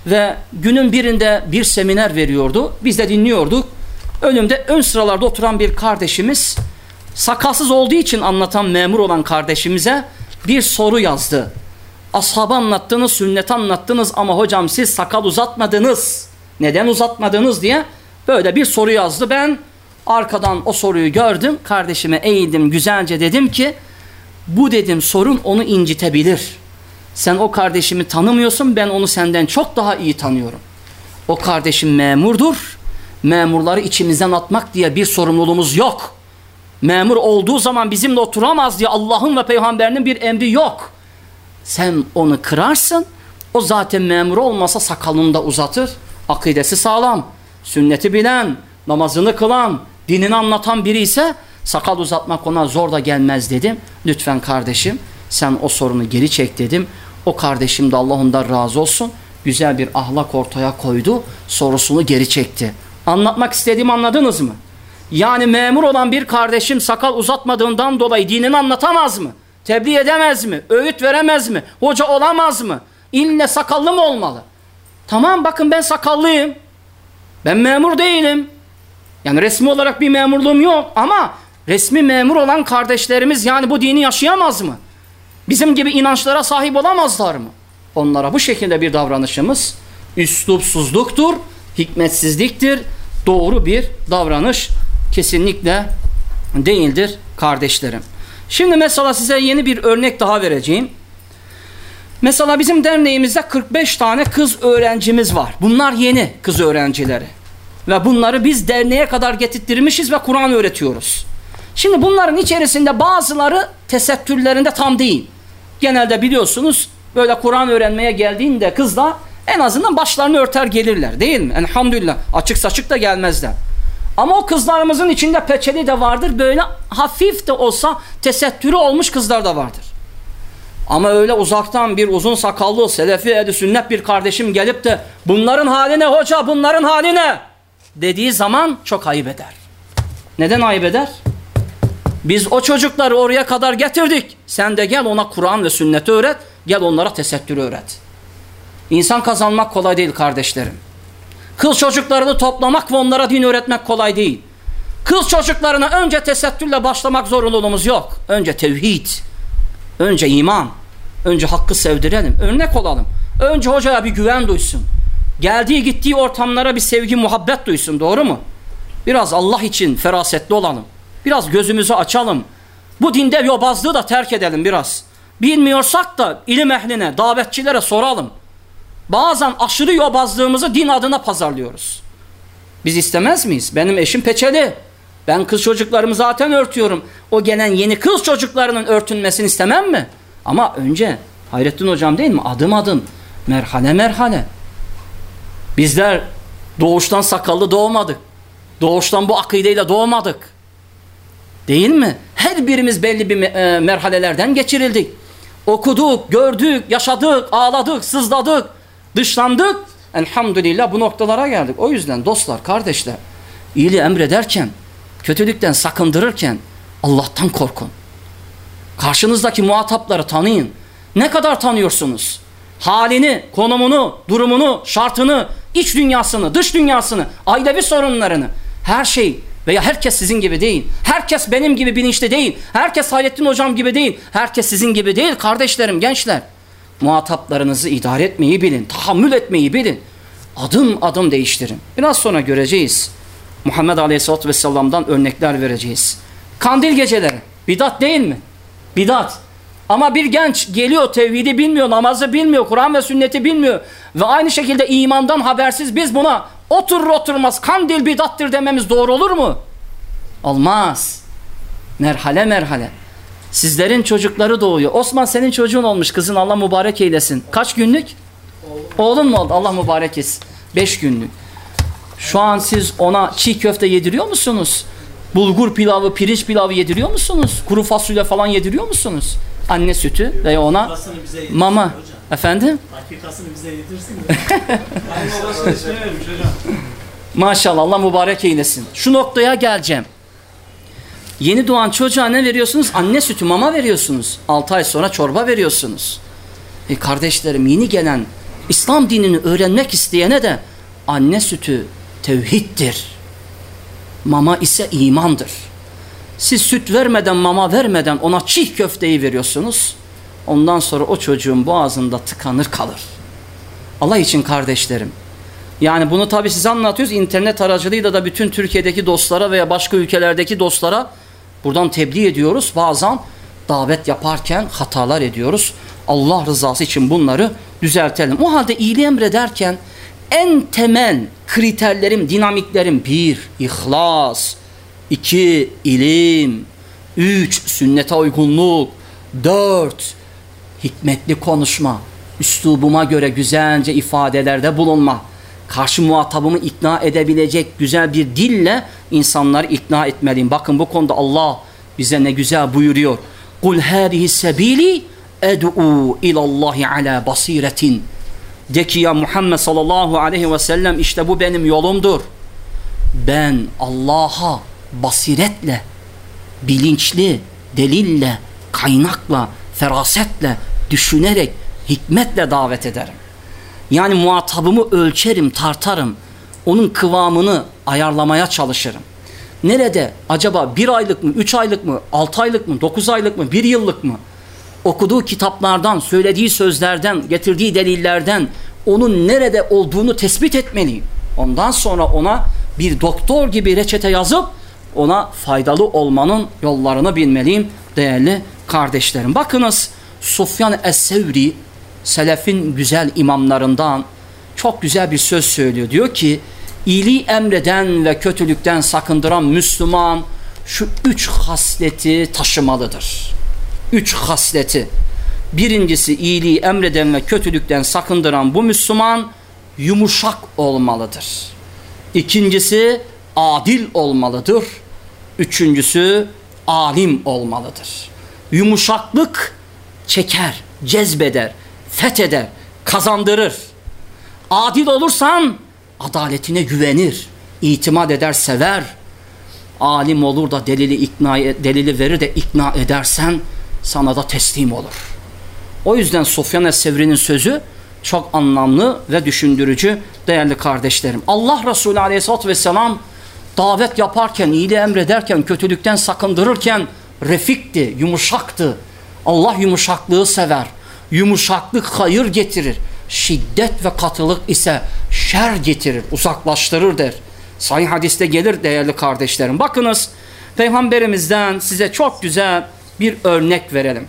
Ve günün birinde bir seminer veriyordu. Biz de dinliyorduk. Önümde ön sıralarda oturan bir kardeşimiz sakalsız olduğu için anlatan memur olan kardeşimize bir soru yazdı. Ashabı anlattınız, sünnet anlattınız ama hocam siz sakal uzatmadınız. Neden uzatmadınız diye böyle bir soru yazdı. Ben arkadan o soruyu gördüm. Kardeşime eğildim güzelce dedim ki bu dedim sorun onu incitebilir. Sen o kardeşimi tanımıyorsun ben onu senden çok daha iyi tanıyorum. O kardeşim memurdur. Memurları içimizden atmak diye bir sorumluluğumuz yok. Memur olduğu zaman bizimle oturamaz diye Allah'ın ve peygamberinin bir emri yok. Sen onu kırarsın. O zaten memur olmasa sakalını da uzatır. Akidesi sağlam. Sünneti bilen, namazını kılan, dinini anlatan biri ise sakal uzatmak ona zor da gelmez dedim. Lütfen kardeşim sen o sorunu geri çek dedim. O kardeşim de Allah ondan razı olsun. Güzel bir ahlak ortaya koydu. Sorusunu geri çekti. Anlatmak istediğimi anladınız mı? Yani memur olan bir kardeşim sakal uzatmadığından dolayı dinini anlatamaz mı? Tebliğ edemez mi? Öğüt veremez mi? Hoca olamaz mı? İlle sakallı mı olmalı? Tamam bakın ben sakallıyım. Ben memur değilim. Yani resmi olarak bir memurluğum yok ama resmi memur olan kardeşlerimiz yani bu dini yaşayamaz mı? Bizim gibi inançlara sahip olamazlar mı? Onlara bu şekilde bir davranışımız üslupsuzluktur, hikmetsizliktir, doğru bir davranış kesinlikle değildir kardeşlerim. Şimdi mesela size yeni bir örnek daha vereceğim. Mesela bizim derneğimizde 45 tane kız öğrencimiz var. Bunlar yeni kız öğrencileri. Ve bunları biz derneğe kadar getirttirmişiz ve Kur'an öğretiyoruz. Şimdi bunların içerisinde bazıları tesettürlerinde tam değil. Genelde biliyorsunuz böyle Kur'an öğrenmeye geldiğinde kızlar en azından başlarını örter gelirler değil mi? Elhamdülillah açık saçık da gelmezler. Ama o kızlarımızın içinde peçeli de vardır. Böyle hafif de olsa tesettürü olmuş kızlar da vardır. Ama öyle uzaktan bir uzun sakallı selefi edi sünnet bir kardeşim gelip de bunların hali ne hoca bunların hali ne dediği zaman çok ayıp eder. Neden ayıp eder? Biz o çocukları oraya kadar getirdik. Sen de gel ona Kur'an ve sünneti öğret. Gel onlara tesettürü öğret. İnsan kazanmak kolay değil kardeşlerim. Kız çocuklarını toplamak ve onlara din öğretmek kolay değil. Kız çocuklarına önce tesettürle başlamak zorunluluğumuz yok. Önce tevhid, önce iman, önce hakkı sevdirelim, örnek olalım. Önce hocaya bir güven duysun. Geldiği gittiği ortamlara bir sevgi, muhabbet duysun doğru mu? Biraz Allah için ferasetli olalım. Biraz gözümüzü açalım. Bu dinde yobazlığı da terk edelim biraz. Bilmiyorsak da ilim ehline, davetçilere soralım. Bazen aşırı yobazlığımızı din adına pazarlıyoruz. Biz istemez miyiz? Benim eşim peçeli. Ben kız çocuklarımı zaten örtüyorum. O gelen yeni kız çocuklarının örtünmesini istemem mi? Ama önce Hayrettin hocam değil mi? Adım adım, merhale merhale. Bizler doğuştan sakallı doğmadık. Doğuştan bu akideyle doğmadık. Değil mi? Her birimiz belli bir e, merhalelerden geçirildik. Okuduk, gördük, yaşadık, ağladık, sızladık, dışlandık. Elhamdülillah bu noktalara geldik. O yüzden dostlar, kardeşler, iyiliği emrederken, kötülükten sakındırırken Allah'tan korkun. Karşınızdaki muhatapları tanıyın. Ne kadar tanıyorsunuz? Halini, konumunu, durumunu, şartını, iç dünyasını, dış dünyasını, ailevi sorunlarını, her şey veya herkes sizin gibi değil. Herkes benim gibi bilinçli değil. Herkes Hayrettin hocam gibi değil. Herkes sizin gibi değil kardeşlerim, gençler. Muhataplarınızı idare etmeyi bilin, tahammül etmeyi bilin. Adım adım değiştirin. Biraz sonra göreceğiz. Muhammed Aleyhisselatü Vesselam'dan örnekler vereceğiz. Kandil geceleri. Bidat değil mi? Bidat. Ama bir genç geliyor tevhidi bilmiyor, namazı bilmiyor, Kur'an ve sünneti bilmiyor. Ve aynı şekilde imandan habersiz biz buna oturur oturmaz kandil bidattır dememiz doğru olur mu? Olmaz. Merhale merhale. Sizlerin çocukları doğuyor. Osman senin çocuğun olmuş kızın Allah mübarek eylesin. Kaç günlük? Oğlun mu oldu? Allah mübarek etsin. Beş günlük. Şu an siz ona çiğ köfte yediriyor musunuz? Bulgur pilavı, pirinç pilavı yediriyor musunuz? Kuru fasulye falan yediriyor musunuz? Anne sütü veya ona mama. Efendim? Hakikasını bize yedirsin hocam. Maşallah Allah mübarek eylesin. Şu noktaya geleceğim. Yeni doğan çocuğa ne veriyorsunuz? Anne sütü mama veriyorsunuz. 6 ay sonra çorba veriyorsunuz. E kardeşlerim yeni gelen İslam dinini öğrenmek isteyene de anne sütü tevhiddir. Mama ise imandır. Siz süt vermeden mama vermeden ona çiğ köfteyi veriyorsunuz. Ondan sonra o çocuğun boğazında tıkanır kalır. Allah için kardeşlerim. Yani bunu tabi size anlatıyoruz. İnternet aracılığıyla da bütün Türkiye'deki dostlara veya başka ülkelerdeki dostlara buradan tebliğ ediyoruz. Bazen davet yaparken hatalar ediyoruz. Allah rızası için bunları düzeltelim. O halde iyiliği emrederken en temel kriterlerim, dinamiklerim bir, ihlas, iki, ilim, üç, sünnete uygunluk, dört, hikmetli konuşma, üslubuma göre güzelce ifadelerde bulunma, karşı muhatabımı ikna edebilecek güzel bir dille insanları ikna etmeliyim. Bakın bu konuda Allah bize ne güzel buyuruyor. Kul hâzihi sebîli ed'u ilallahi ala basiretin. De ki ya Muhammed sallallahu aleyhi ve sellem işte bu benim yolumdur. Ben Allah'a basiretle, bilinçli, delille, kaynakla, ferasetle, düşünerek, hikmetle davet ederim. Yani muhatabımı ölçerim, tartarım. Onun kıvamını ayarlamaya çalışırım. Nerede? Acaba bir aylık mı, üç aylık mı, altı aylık mı, dokuz aylık mı, bir yıllık mı? Okuduğu kitaplardan, söylediği sözlerden, getirdiği delillerden onun nerede olduğunu tespit etmeliyim. Ondan sonra ona bir doktor gibi reçete yazıp ona faydalı olmanın yollarını bilmeliyim değerli kardeşlerim. Bakınız Sufyan Es-Sevri selefin güzel imamlarından çok güzel bir söz söylüyor. Diyor ki iyiliği emreden ve kötülükten sakındıran Müslüman şu üç hasleti taşımalıdır. Üç hasleti. Birincisi iyiliği emreden ve kötülükten sakındıran bu Müslüman yumuşak olmalıdır. İkincisi adil olmalıdır. Üçüncüsü alim olmalıdır. Yumuşaklık çeker, cezbeder, fetheder, kazandırır. Adil olursan adaletine güvenir, itimat eder, sever. Alim olur da delili ikna e, delili verir de ikna edersen sana da teslim olur. O yüzden Sofyan Es-Sevri'nin sözü çok anlamlı ve düşündürücü değerli kardeşlerim. Allah Resulü Aleyhisselatü Vesselam davet yaparken, iyiliği emrederken, kötülükten sakındırırken refikti, yumuşaktı. Allah yumuşaklığı sever. Yumuşaklık hayır getirir. Şiddet ve katılık ise şer getirir, uzaklaştırır der. Sahih hadiste gelir değerli kardeşlerim. Bakınız Peygamberimizden size çok güzel bir örnek verelim.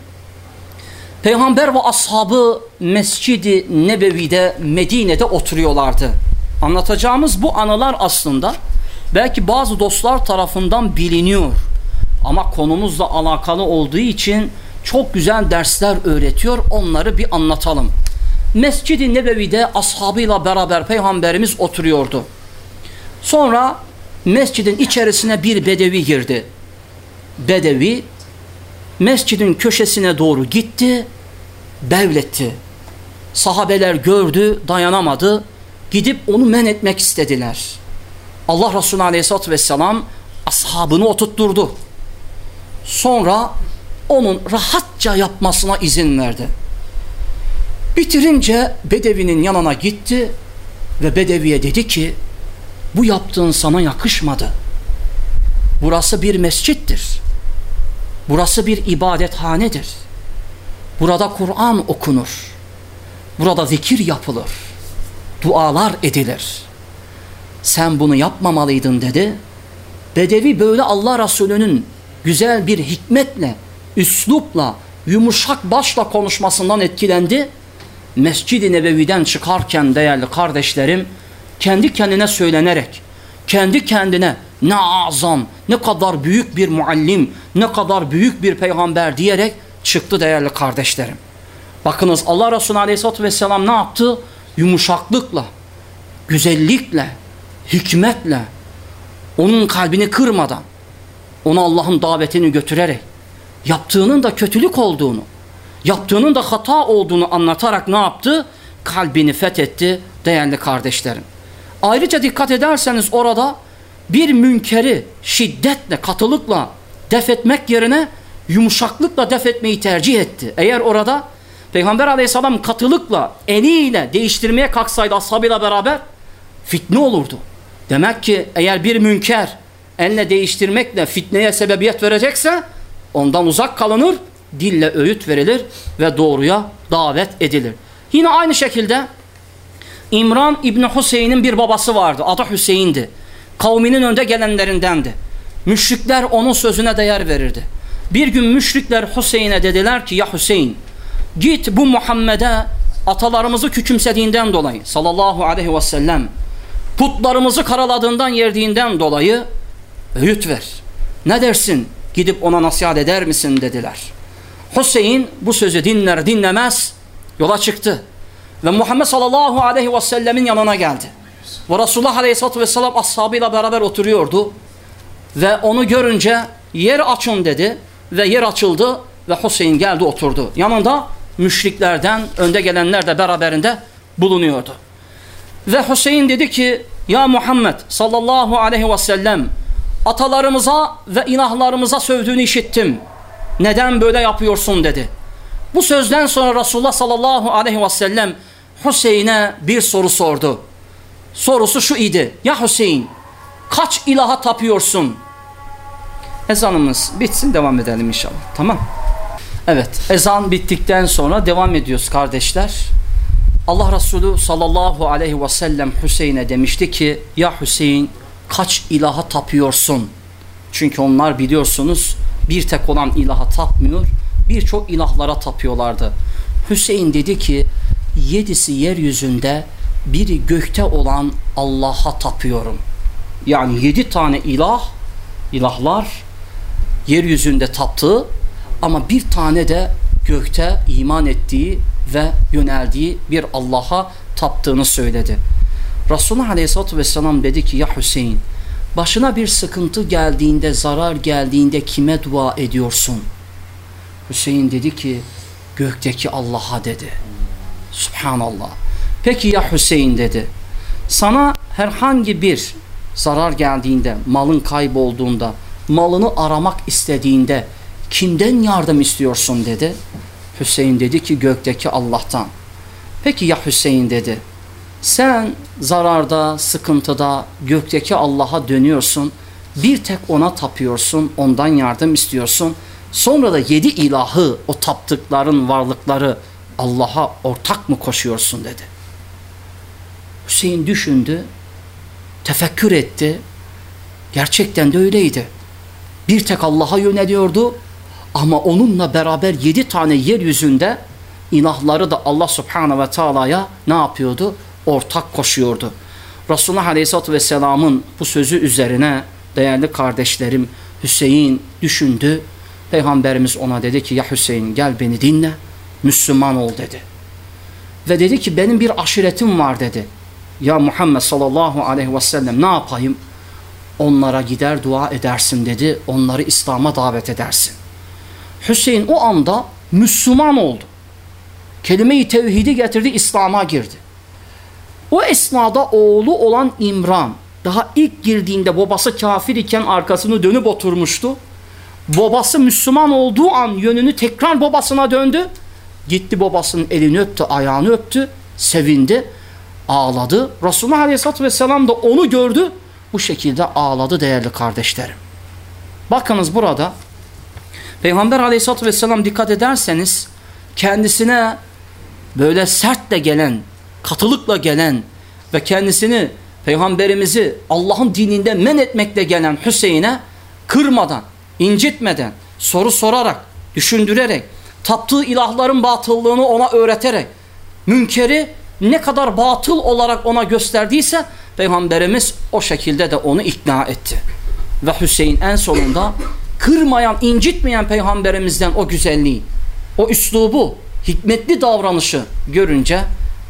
Peygamber ve ashabı Mescid-i Nebevi'de Medine'de oturuyorlardı. Anlatacağımız bu anılar aslında belki bazı dostlar tarafından biliniyor. Ama konumuzla alakalı olduğu için çok güzel dersler öğretiyor. Onları bir anlatalım. Mescid-i Nebevi'de ashabıyla beraber peygamberimiz oturuyordu. Sonra mescidin içerisine bir bedevi girdi. Bedevi mescidin köşesine doğru gitti, bevletti. Sahabeler gördü, dayanamadı. Gidip onu men etmek istediler. Allah Resulü Aleyhisselatü Vesselam ashabını oturtturdu. Sonra onun rahatça yapmasına izin verdi. Bitirince Bedevi'nin yanına gitti ve Bedevi'ye dedi ki bu yaptığın sana yakışmadı. Burası bir mescittir. Burası bir ibadethanedir. Burada Kur'an okunur. Burada zikir yapılır. Dualar edilir. Sen bunu yapmamalıydın dedi. Bedevi böyle Allah Resulü'nün güzel bir hikmetle, üslupla, yumuşak başla konuşmasından etkilendi. Mescid-i Nebevi'den çıkarken değerli kardeşlerim, kendi kendine söylenerek, kendi kendine ne azam, ne kadar büyük bir muallim, ne kadar büyük bir peygamber diyerek çıktı değerli kardeşlerim. Bakınız Allah Resulü Aleyhisselatü Vesselam ne yaptı? Yumuşaklıkla, güzellikle, hikmetle, onun kalbini kırmadan, ona Allah'ın davetini götürerek, yaptığının da kötülük olduğunu, yaptığının da hata olduğunu anlatarak ne yaptı? Kalbini fethetti değerli kardeşlerim. Ayrıca dikkat ederseniz orada bir münkeri şiddetle, katılıkla def etmek yerine yumuşaklıkla def etmeyi tercih etti. Eğer orada Peygamber aleyhisselam katılıkla, eliyle değiştirmeye kalksaydı ashabıyla beraber fitne olurdu. Demek ki eğer bir münker elle değiştirmekle fitneye sebebiyet verecekse ondan uzak kalınır, dille öğüt verilir ve doğruya davet edilir. Yine aynı şekilde İmran İbni Hüseyin'in bir babası vardı. Adı Hüseyin'di. Kavminin önde gelenlerindendi. Müşrikler onun sözüne değer verirdi. Bir gün müşrikler Hüseyin'e dediler ki ya Hüseyin git bu Muhammed'e atalarımızı küçümsediğinden dolayı sallallahu aleyhi ve sellem putlarımızı karaladığından yerdiğinden dolayı öğüt ver. Ne dersin? Gidip ona nasihat eder misin dediler. Hüseyin bu sözü dinler dinlemez yola çıktı. Ve Muhammed sallallahu aleyhi ve sellemin yanına geldi. Ve Resulullah aleyhissalatü vesselam ashabıyla beraber oturuyordu. Ve onu görünce yer açın dedi. Ve yer açıldı ve Hüseyin geldi oturdu. Yanında müşriklerden önde gelenler de beraberinde bulunuyordu. Ve Hüseyin dedi ki ya Muhammed sallallahu aleyhi ve sellem atalarımıza ve ilahlarımıza sövdüğünü işittim. Neden böyle yapıyorsun dedi. Bu sözden sonra Resulullah sallallahu aleyhi ve sellem Hüseyin'e bir soru sordu. Sorusu şu idi. Ya Hüseyin kaç ilaha tapıyorsun? Ezanımız bitsin devam edelim inşallah. Tamam. Evet ezan bittikten sonra devam ediyoruz kardeşler. Allah Resulü sallallahu aleyhi ve sellem Hüseyin'e demişti ki ya Hüseyin kaç ilaha tapıyorsun? Çünkü onlar biliyorsunuz bir tek olan ilaha tapmıyor birçok ilahlara tapıyorlardı. Hüseyin dedi ki yedisi yeryüzünde biri gökte olan Allah'a tapıyorum. Yani yedi tane ilah, ilahlar yeryüzünde taptığı ama bir tane de gökte iman ettiği ve yöneldiği bir Allah'a taptığını söyledi. Resulullah Aleyhisselatü Vesselam dedi ki ya Hüseyin başına bir sıkıntı geldiğinde zarar geldiğinde kime dua ediyorsun? Hüseyin dedi ki gökteki Allah'a dedi. Subhanallah. Peki ya Hüseyin dedi. Sana herhangi bir zarar geldiğinde, malın kaybolduğunda, malını aramak istediğinde kimden yardım istiyorsun dedi. Hüseyin dedi ki gökteki Allah'tan. Peki ya Hüseyin dedi. Sen zararda, sıkıntıda gökteki Allah'a dönüyorsun. Bir tek ona tapıyorsun, ondan yardım istiyorsun. Sonra da yedi ilahı, o taptıkların varlıkları Allah'a ortak mı koşuyorsun dedi. Hüseyin düşündü, tefekkür etti. Gerçekten de öyleydi. Bir tek Allah'a yöneliyordu ama onunla beraber yedi tane yeryüzünde ilahları da Allah subhanahu ve taala'ya ne yapıyordu? Ortak koşuyordu. Resulullah aleyhissalatü vesselamın bu sözü üzerine değerli kardeşlerim Hüseyin düşündü. Peygamberimiz ona dedi ki ya Hüseyin gel beni dinle Müslüman ol dedi. Ve dedi ki benim bir aşiretim var dedi. Ya Muhammed sallallahu aleyhi ve sellem ne yapayım? Onlara gider dua edersin dedi. Onları İslam'a davet edersin. Hüseyin o anda Müslüman oldu. Kelime-i tevhidi getirdi, İslam'a girdi. O esnada oğlu olan İmran, daha ilk girdiğinde babası kafir iken arkasını dönüp oturmuştu. Babası Müslüman olduğu an yönünü tekrar babasına döndü. Gitti babasının elini öptü, ayağını öptü, sevindi, ağladı. Resulullah Aleyhisselatü Vesselam da onu gördü. Bu şekilde ağladı değerli kardeşlerim. Bakınız burada Peygamber Aleyhisselatü Vesselam dikkat ederseniz kendisine böyle sertle gelen, katılıkla gelen ve kendisini Peygamberimizi Allah'ın dininde men etmekle gelen Hüseyin'e kırmadan, incitmeden, soru sorarak, düşündürerek, taptığı ilahların batıllığını ona öğreterek, münkeri ne kadar batıl olarak ona gösterdiyse Peygamberimiz o şekilde de onu ikna etti. Ve Hüseyin en sonunda kırmayan, incitmeyen Peygamberimizden o güzelliği, o üslubu, hikmetli davranışı görünce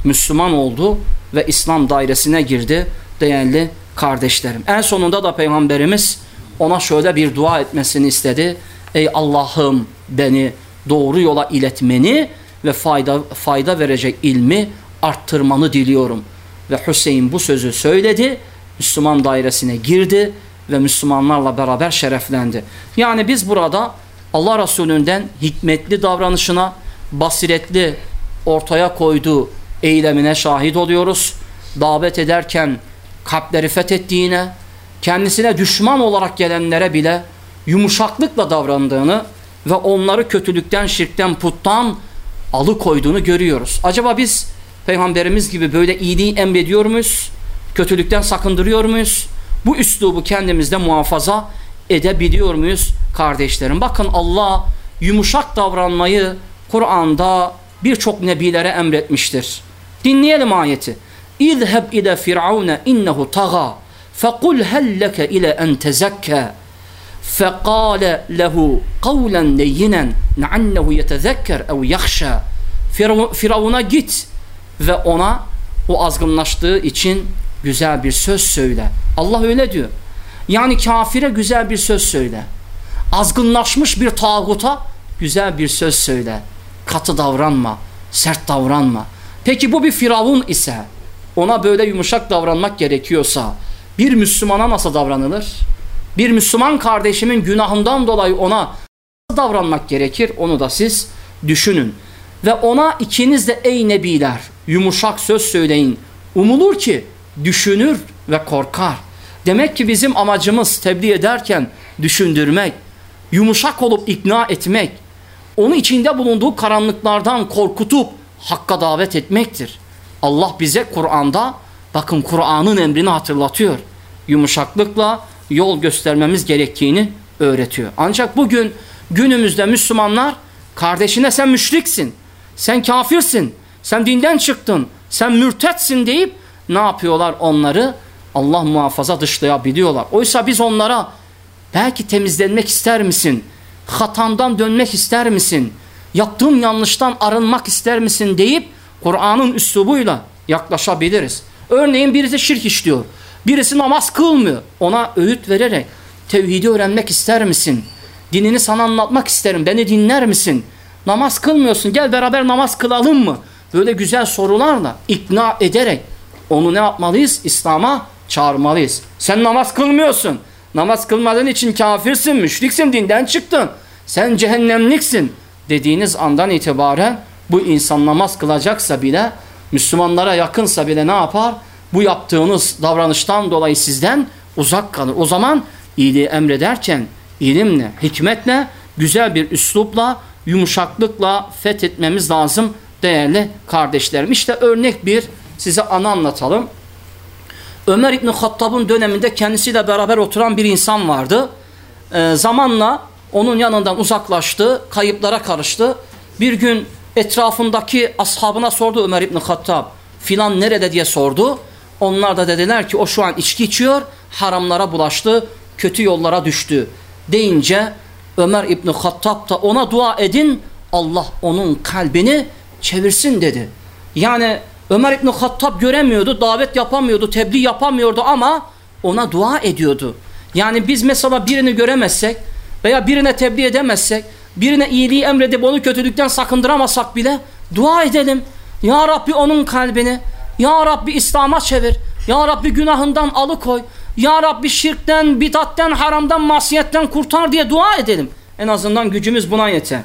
Müslüman oldu ve İslam dairesine girdi değerli kardeşlerim. En sonunda da Peygamberimiz ona şöyle bir dua etmesini istedi. Ey Allah'ım beni doğru yola iletmeni ve fayda, fayda verecek ilmi arttırmanı diliyorum. Ve Hüseyin bu sözü söyledi. Müslüman dairesine girdi ve Müslümanlarla beraber şereflendi. Yani biz burada Allah Resulü'nden hikmetli davranışına, basiretli ortaya koyduğu eylemine şahit oluyoruz. Davet ederken kalpleri fethettiğine, kendisine düşman olarak gelenlere bile yumuşaklıkla davrandığını ve onları kötülükten, şirkten, puttan alıkoyduğunu görüyoruz. Acaba biz Peygamberimiz gibi böyle iyiliği emrediyor muyuz? Kötülükten sakındırıyor muyuz? Bu üslubu kendimizde muhafaza edebiliyor muyuz kardeşlerim? Bakın Allah yumuşak davranmayı Kur'an'da birçok nebilere emretmiştir. Dinleyelim ayeti. İzheb ile firavune innehu taga fekul helleke ile en tezekke fekale lehu kavlen leyinen neannehu yetezekker ev yakşa Firavuna git ve ona o azgınlaştığı için güzel bir söz söyle. Allah öyle diyor. Yani kafire güzel bir söz söyle. Azgınlaşmış bir tağuta güzel bir söz söyle. Katı davranma, sert davranma. Peki bu bir firavun ise ona böyle yumuşak davranmak gerekiyorsa bir Müslümana nasıl davranılır? Bir Müslüman kardeşimin günahından dolayı ona nasıl davranmak gerekir? Onu da siz düşünün. Ve ona ikiniz de ey nebiler yumuşak söz söyleyin. Umulur ki düşünür ve korkar. Demek ki bizim amacımız tebliğ ederken düşündürmek, yumuşak olup ikna etmek, onu içinde bulunduğu karanlıklardan korkutup hakka davet etmektir. Allah bize Kur'an'da bakın Kur'an'ın emrini hatırlatıyor. Yumuşaklıkla yol göstermemiz gerektiğini öğretiyor. Ancak bugün günümüzde Müslümanlar kardeşine sen müşriksin, sen kafirsin, sen dinden çıktın, sen mürtetsin deyip ne yapıyorlar onları? Allah muhafaza dışlayabiliyorlar. Oysa biz onlara belki temizlenmek ister misin? Hatandan dönmek ister misin? Yaptığın yanlıştan arınmak ister misin deyip Kur'an'ın üslubuyla yaklaşabiliriz. Örneğin birisi şirk işliyor. Birisi namaz kılmıyor. Ona öğüt vererek tevhidi öğrenmek ister misin? Dinini sana anlatmak isterim. Beni dinler misin? Namaz kılmıyorsun. Gel beraber namaz kılalım mı? Böyle güzel sorularla ikna ederek onu ne yapmalıyız? İslam'a çağırmalıyız. Sen namaz kılmıyorsun. Namaz kılmadığın için kafirsin, müşriksin, dinden çıktın. Sen cehennemliksin dediğiniz andan itibaren bu insan namaz kılacaksa bile Müslümanlara yakınsa bile ne yapar? Bu yaptığınız davranıştan dolayı sizden uzak kalır. O zaman iyiliği emrederken ilimle, hikmetle, güzel bir üslupla, yumuşaklıkla fethetmemiz lazım değerli kardeşlerim. İşte örnek bir size anı anlatalım. Ömer İbni Hattab'ın döneminde kendisiyle beraber oturan bir insan vardı. Ee, zamanla onun yanından uzaklaştı, kayıplara karıştı. Bir gün etrafındaki ashabına sordu Ömer İbni Hattab. Filan nerede diye sordu. Onlar da dediler ki o şu an içki içiyor, haramlara bulaştı, kötü yollara düştü. Deyince Ömer İbni Hattab da ona dua edin, Allah onun kalbini çevirsin dedi. Yani Ömer İbni Hattab göremiyordu, davet yapamıyordu, tebliğ yapamıyordu ama ona dua ediyordu. Yani biz mesela birini göremezsek veya birine tebliğ edemezsek, birine iyiliği emredip onu kötülükten sakındıramasak bile dua edelim. Ya Rabbi onun kalbini, Ya Rabbi İslam'a çevir, Ya Rabbi günahından alıkoy, Ya Rabbi şirkten, bidatten, haramdan, masiyetten kurtar diye dua edelim. En azından gücümüz buna yeter.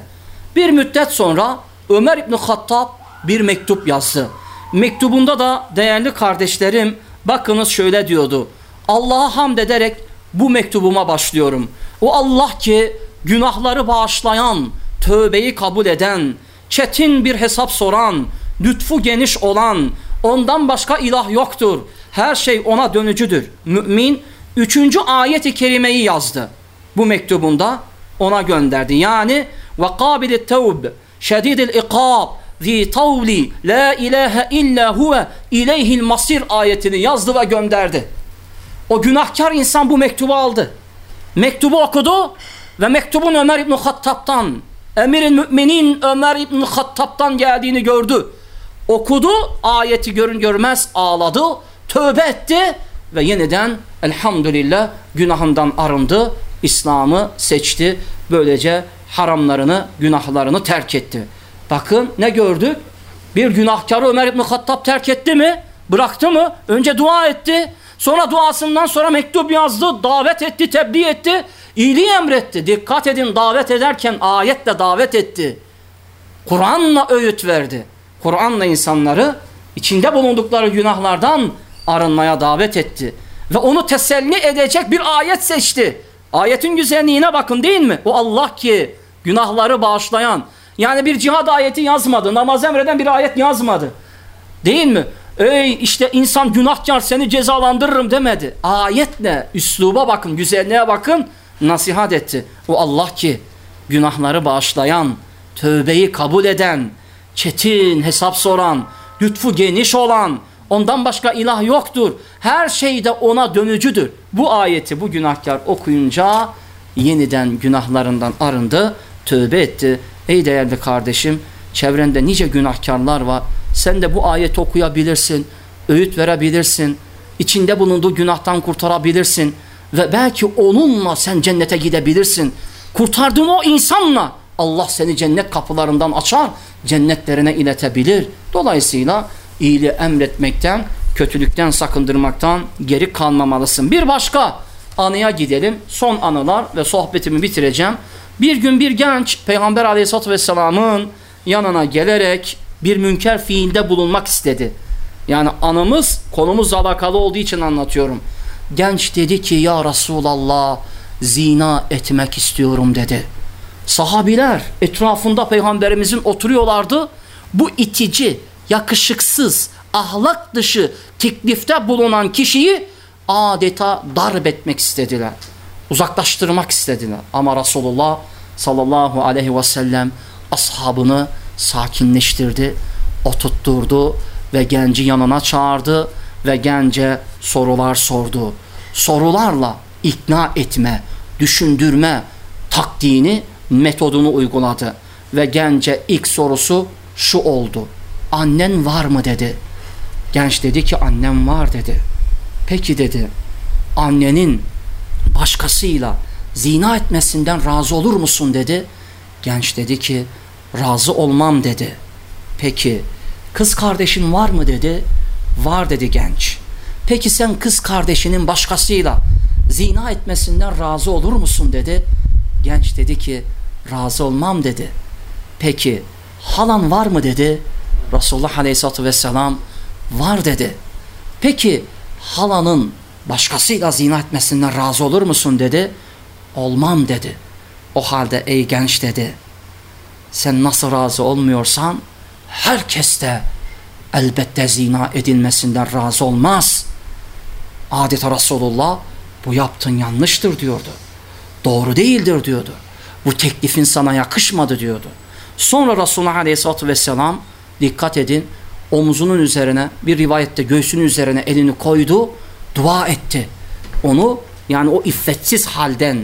Bir müddet sonra Ömer İbni Hattab bir mektup yazdı. Mektubunda da değerli kardeşlerim bakınız şöyle diyordu. Allah'a hamd ederek bu mektubuma başlıyorum. O Allah ki günahları bağışlayan, tövbeyi kabul eden, çetin bir hesap soran, lütfu geniş olan, ondan başka ilah yoktur. Her şey ona dönücüdür. Mümin üçüncü ayeti kerimeyi yazdı. Bu mektubunda ona gönderdi. Yani ve kabilit tevb, şedidil ikab, zi tavli, la ilahe illa huve, ileyhil masir ayetini yazdı ve gönderdi. O günahkar insan bu mektubu aldı. Mektubu okudu ve mektubun Ömer İbni Hattab'tan, Emir'in müminin Ömer İbni Hattab'tan geldiğini gördü. Okudu, ayeti görün görmez ağladı, tövbe etti ve yeniden elhamdülillah günahından arındı, İslam'ı seçti. Böylece haramlarını, günahlarını terk etti. Bakın ne gördük? Bir günahkarı Ömer İbni Hattab terk etti mi? Bıraktı mı? Önce dua etti. Sonra duasından sonra mektup yazdı, davet etti, tebliğ etti, iyiliği emretti. Dikkat edin davet ederken ayetle davet etti. Kur'an'la öğüt verdi. Kur'an'la insanları içinde bulundukları günahlardan arınmaya davet etti. Ve onu teselli edecek bir ayet seçti. Ayetin güzelliğine bakın değil mi? O Allah ki günahları bağışlayan. Yani bir cihad ayeti yazmadı. Namaz emreden bir ayet yazmadı. Değil mi? Ey işte insan günahkar seni cezalandırırım demedi. Ayetle üsluba bakın, güzelliğe bakın. Nasihat etti. O Allah ki günahları bağışlayan, tövbeyi kabul eden, çetin hesap soran, lütfu geniş olan, ondan başka ilah yoktur. Her şeyde ona dönücüdür. Bu ayeti bu günahkar okuyunca yeniden günahlarından arındı, tövbe etti. Ey değerli kardeşim, çevrende nice günahkarlar var. Sen de bu ayeti okuyabilirsin, öğüt verebilirsin, içinde bulunduğu günahtan kurtarabilirsin ve belki onunla sen cennete gidebilirsin. Kurtardığın o insanla Allah seni cennet kapılarından açar, cennetlerine iletebilir. Dolayısıyla iyiliği emretmekten, kötülükten sakındırmaktan geri kalmamalısın. Bir başka anıya gidelim. Son anılar ve sohbetimi bitireceğim. Bir gün bir genç Peygamber aleyhissalatü vesselamın yanına gelerek bir münker fiilde bulunmak istedi. Yani anımız konumuzla alakalı olduğu için anlatıyorum. Genç dedi ki ya Resulallah zina etmek istiyorum dedi. Sahabiler etrafında peygamberimizin oturuyorlardı. Bu itici, yakışıksız, ahlak dışı teklifte bulunan kişiyi adeta darp etmek istediler. Uzaklaştırmak istediler. Ama Resulullah sallallahu aleyhi ve sellem ashabını sakinleştirdi, oturtturdu ve genci yanına çağırdı ve gence sorular sordu. Sorularla ikna etme, düşündürme taktiğini, metodunu uyguladı. Ve gence ilk sorusu şu oldu. Annen var mı dedi. Genç dedi ki annem var dedi. Peki dedi. Annenin başkasıyla zina etmesinden razı olur musun dedi. Genç dedi ki razı olmam dedi. Peki kız kardeşin var mı dedi. Var dedi genç. Peki sen kız kardeşinin başkasıyla zina etmesinden razı olur musun dedi. Genç dedi ki razı olmam dedi. Peki halan var mı dedi. Resulullah Aleyhisselatü Vesselam var dedi. Peki halanın başkasıyla zina etmesinden razı olur musun dedi. Olmam dedi. O halde ey genç dedi. Sen nasıl razı olmuyorsan herkes de elbette zina edilmesinden razı olmaz. Adeta Resulullah bu yaptın yanlıştır diyordu. Doğru değildir diyordu. Bu teklifin sana yakışmadı diyordu. Sonra Resulullah Aleyhisselatü Vesselam dikkat edin omuzunun üzerine bir rivayette göğsünün üzerine elini koydu dua etti. Onu yani o iffetsiz halden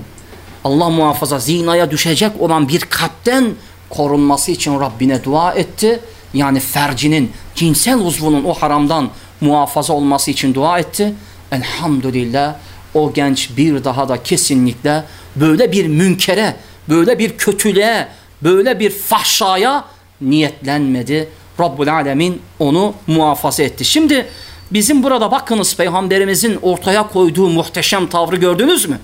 Allah muhafaza zinaya düşecek olan bir kalpten korunması için Rabbine dua etti. Yani fercinin, cinsel uzvunun o haramdan muhafaza olması için dua etti. Elhamdülillah o genç bir daha da kesinlikle böyle bir münkere, böyle bir kötülüğe, böyle bir fahşaya niyetlenmedi. Rabbul Alemin onu muhafaza etti. Şimdi bizim burada bakınız peygamberimizin ortaya koyduğu muhteşem tavrı gördünüz mü?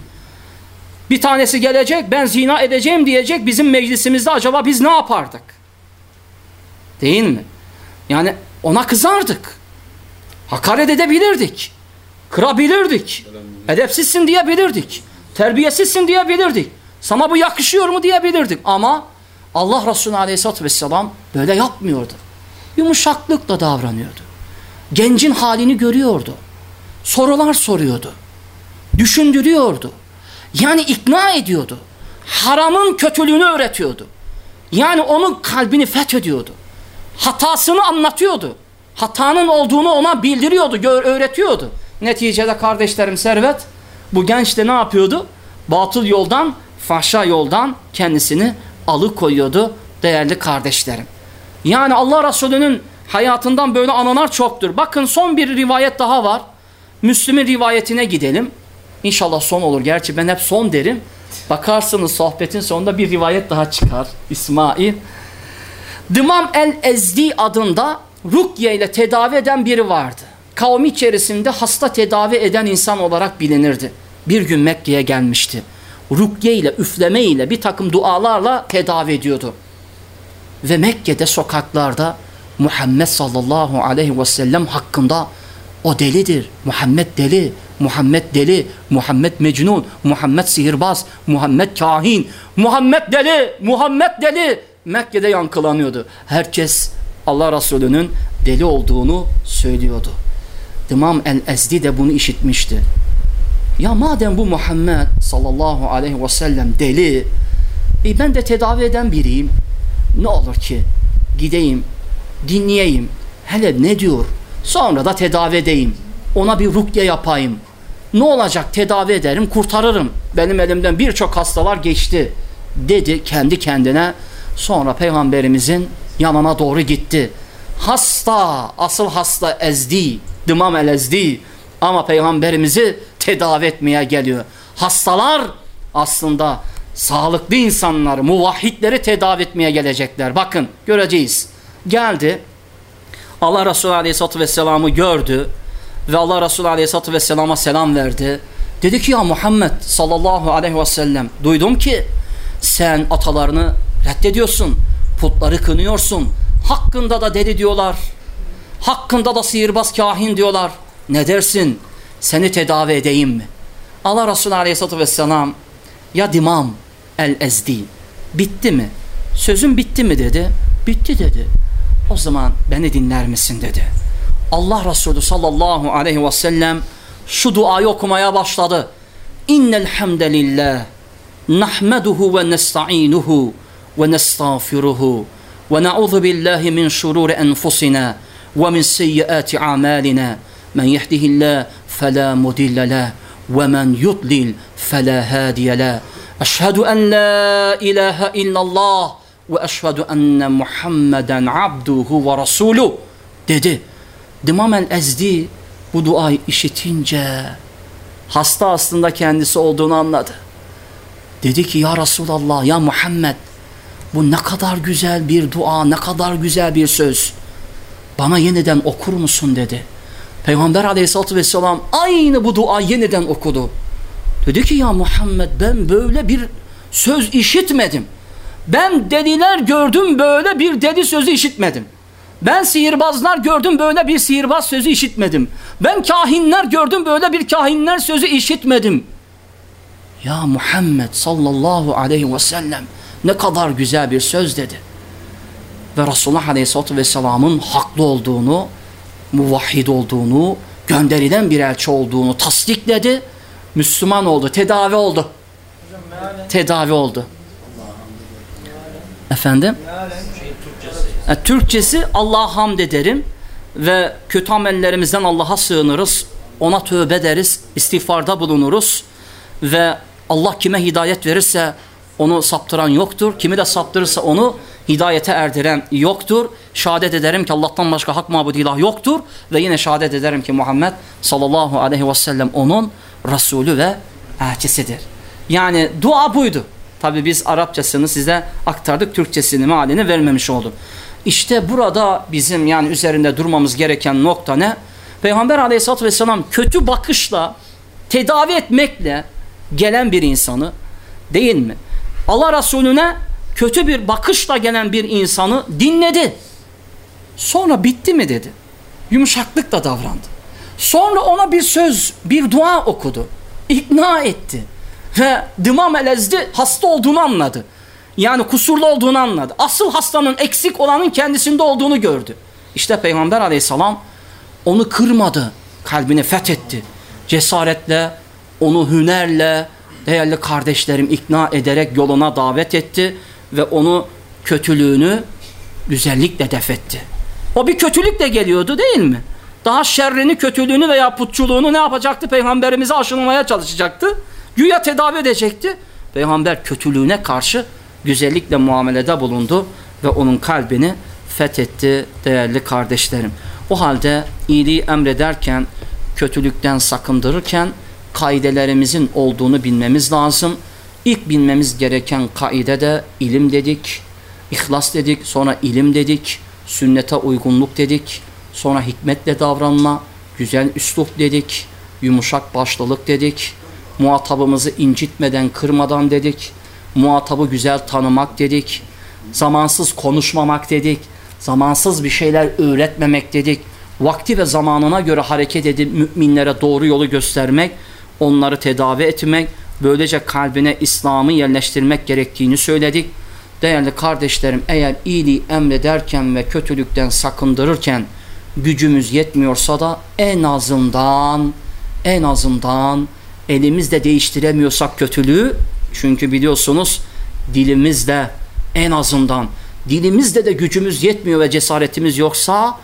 Bir tanesi gelecek ben zina edeceğim diyecek bizim meclisimizde acaba biz ne yapardık? Değil mi? Yani ona kızardık. Hakaret edebilirdik. Kırabilirdik. Edepsizsin diyebilirdik. Terbiyesizsin diyebilirdik. Sana bu yakışıyor mu diyebilirdik. Ama Allah Resulü Aleyhisselatü Vesselam böyle yapmıyordu. Yumuşaklıkla davranıyordu. Gencin halini görüyordu. Sorular soruyordu. Düşündürüyordu. Yani ikna ediyordu. Haramın kötülüğünü öğretiyordu. Yani onun kalbini fethediyordu. Hatasını anlatıyordu. Hatanın olduğunu ona bildiriyordu, öğretiyordu. Neticede kardeşlerim servet bu genç de ne yapıyordu? Batıl yoldan, fahşa yoldan kendisini alıkoyuyordu değerli kardeşlerim. Yani Allah Resulü'nün hayatından böyle anılar çoktur. Bakın son bir rivayet daha var. Müslüm'ün rivayetine gidelim. İnşallah son olur. Gerçi ben hep son derim. Bakarsınız sohbetin sonunda bir rivayet daha çıkar. İsmail. Dımam el-Ezdi adında Rukye ile tedavi eden biri vardı. Kavmi içerisinde hasta tedavi eden insan olarak bilinirdi. Bir gün Mekke'ye gelmişti. Rukye ile üfleme ile bir takım dualarla tedavi ediyordu. Ve Mekke'de sokaklarda Muhammed sallallahu aleyhi ve sellem hakkında o delidir. Muhammed deli, Muhammed deli, Muhammed mecnun, Muhammed sihirbaz, Muhammed kahin, Muhammed deli, Muhammed deli. Mekke'de yankılanıyordu. Herkes Allah Resulü'nün deli olduğunu söylüyordu. İmam el-Ezdi de bunu işitmişti. Ya madem bu Muhammed sallallahu aleyhi ve sellem deli, e ben de tedavi eden biriyim. Ne olur ki gideyim dinleyeyim. Hele ne diyor? Sonra da tedavi edeyim. Ona bir rukye yapayım. Ne olacak tedavi ederim kurtarırım. Benim elimden birçok hastalar geçti dedi kendi kendine. Sonra peygamberimizin yanına doğru gitti. Hasta, asıl hasta ezdi, dımam el ezdi. Ama peygamberimizi tedavi etmeye geliyor. Hastalar aslında sağlıklı insanları, muvahhidleri tedavi etmeye gelecekler. Bakın göreceğiz. Geldi. Allah Resulü Aleyhisselatü Vesselam'ı gördü ve Allah Resulü Aleyhisselatü Vesselam'a selam verdi. Dedi ki ya Muhammed sallallahu aleyhi ve sellem duydum ki sen atalarını reddediyorsun, putları kınıyorsun, hakkında da deli diyorlar, hakkında da sihirbaz kahin diyorlar. Ne dersin? Seni tedavi edeyim mi? Allah Resulü Aleyhisselatü Vesselam ya dimam el ezdi bitti mi? Sözüm bitti mi dedi. Bitti dedi. O zaman beni dinler misin dedi. Allah Resulü sallallahu aleyhi ve sellem şu duayı okumaya başladı. İnnel hamdelillah nahmeduhu ve nesta'inuhu ve nestağfiruhu ve na'udhu billahi min şururi enfusina ve min seyyiati amalina men yehdihillah fela mudille leh ve men yudlil fela hadiye leh eşhedü en la ilahe illallah ve eşhedü enne Muhammeden abduhu ve rasuluh dedi. Dimam el-Ezdi bu duayı işitince hasta aslında kendisi olduğunu anladı. Dedi ki ya Resulallah ya Muhammed bu ne kadar güzel bir dua ne kadar güzel bir söz. Bana yeniden okur musun dedi. Peygamber aleyhissalatü vesselam aynı bu dua yeniden okudu. Dedi ki ya Muhammed ben böyle bir söz işitmedim. Ben deliler gördüm böyle bir deli sözü işitmedim. Ben sihirbazlar gördüm böyle bir sihirbaz sözü işitmedim. Ben kahinler gördüm böyle bir kahinler sözü işitmedim. Ya Muhammed sallallahu aleyhi ve sellem ne kadar güzel bir söz dedi. Ve Resulullah aleyhissalatü vesselamın haklı olduğunu, muvahhid olduğunu, gönderilen bir elçi olduğunu tasdikledi. Müslüman oldu, tedavi oldu. Tedavi oldu. Efendim? E, Türkçesi Allah'a hamd ederim ve kötü amellerimizden Allah'a sığınırız. Ona tövbe ederiz, istiğfarda bulunuruz ve Allah kime hidayet verirse onu saptıran yoktur. Kimi de saptırırsa onu hidayete erdiren yoktur. Şehadet ederim ki Allah'tan başka hak mabud ilah yoktur ve yine şehadet ederim ki Muhammed sallallahu aleyhi ve sellem onun Resulü ve elçisidir. Yani dua buydu. Tabi biz Arapçasını size aktardık, Türkçesini mealini vermemiş olduk. İşte burada bizim yani üzerinde durmamız gereken nokta ne? Peygamber aleyhissalatü vesselam kötü bakışla, tedavi etmekle gelen bir insanı değil mi? Allah Resulüne kötü bir bakışla gelen bir insanı dinledi. Sonra bitti mi dedi. Yumuşaklıkla davrandı. Sonra ona bir söz, bir dua okudu. İkna etti. Ve dımam elezdi hasta olduğunu anladı. Yani kusurlu olduğunu anladı. Asıl hastanın eksik olanın kendisinde olduğunu gördü. İşte Peygamber aleyhisselam onu kırmadı. Kalbini fethetti. Cesaretle, onu hünerle, değerli kardeşlerim ikna ederek yoluna davet etti. Ve onu kötülüğünü güzellikle defetti. O bir kötülükle geliyordu değil mi? Daha şerrini, kötülüğünü veya putçuluğunu ne yapacaktı? Peygamberimize aşılamaya çalışacaktı. Güya tedavi edecekti. Peygamber kötülüğüne karşı güzellikle muamelede bulundu ve onun kalbini fethetti değerli kardeşlerim. O halde iyiliği emrederken, kötülükten sakındırırken kaidelerimizin olduğunu bilmemiz lazım. İlk bilmemiz gereken kaide de ilim dedik, ihlas dedik, sonra ilim dedik, sünnete uygunluk dedik, sonra hikmetle davranma, güzel üslup dedik, yumuşak başlılık dedik, muhatabımızı incitmeden, kırmadan dedik, muhatabı güzel tanımak dedik, zamansız konuşmamak dedik, zamansız bir şeyler öğretmemek dedik, vakti ve zamanına göre hareket edip müminlere doğru yolu göstermek, onları tedavi etmek, böylece kalbine İslam'ı yerleştirmek gerektiğini söyledik. Değerli kardeşlerim eğer iyiliği emrederken ve kötülükten sakındırırken gücümüz yetmiyorsa da en azından en azından elimizle değiştiremiyorsak kötülüğü çünkü biliyorsunuz dilimizle en azından dilimizde de gücümüz yetmiyor ve cesaretimiz yoksa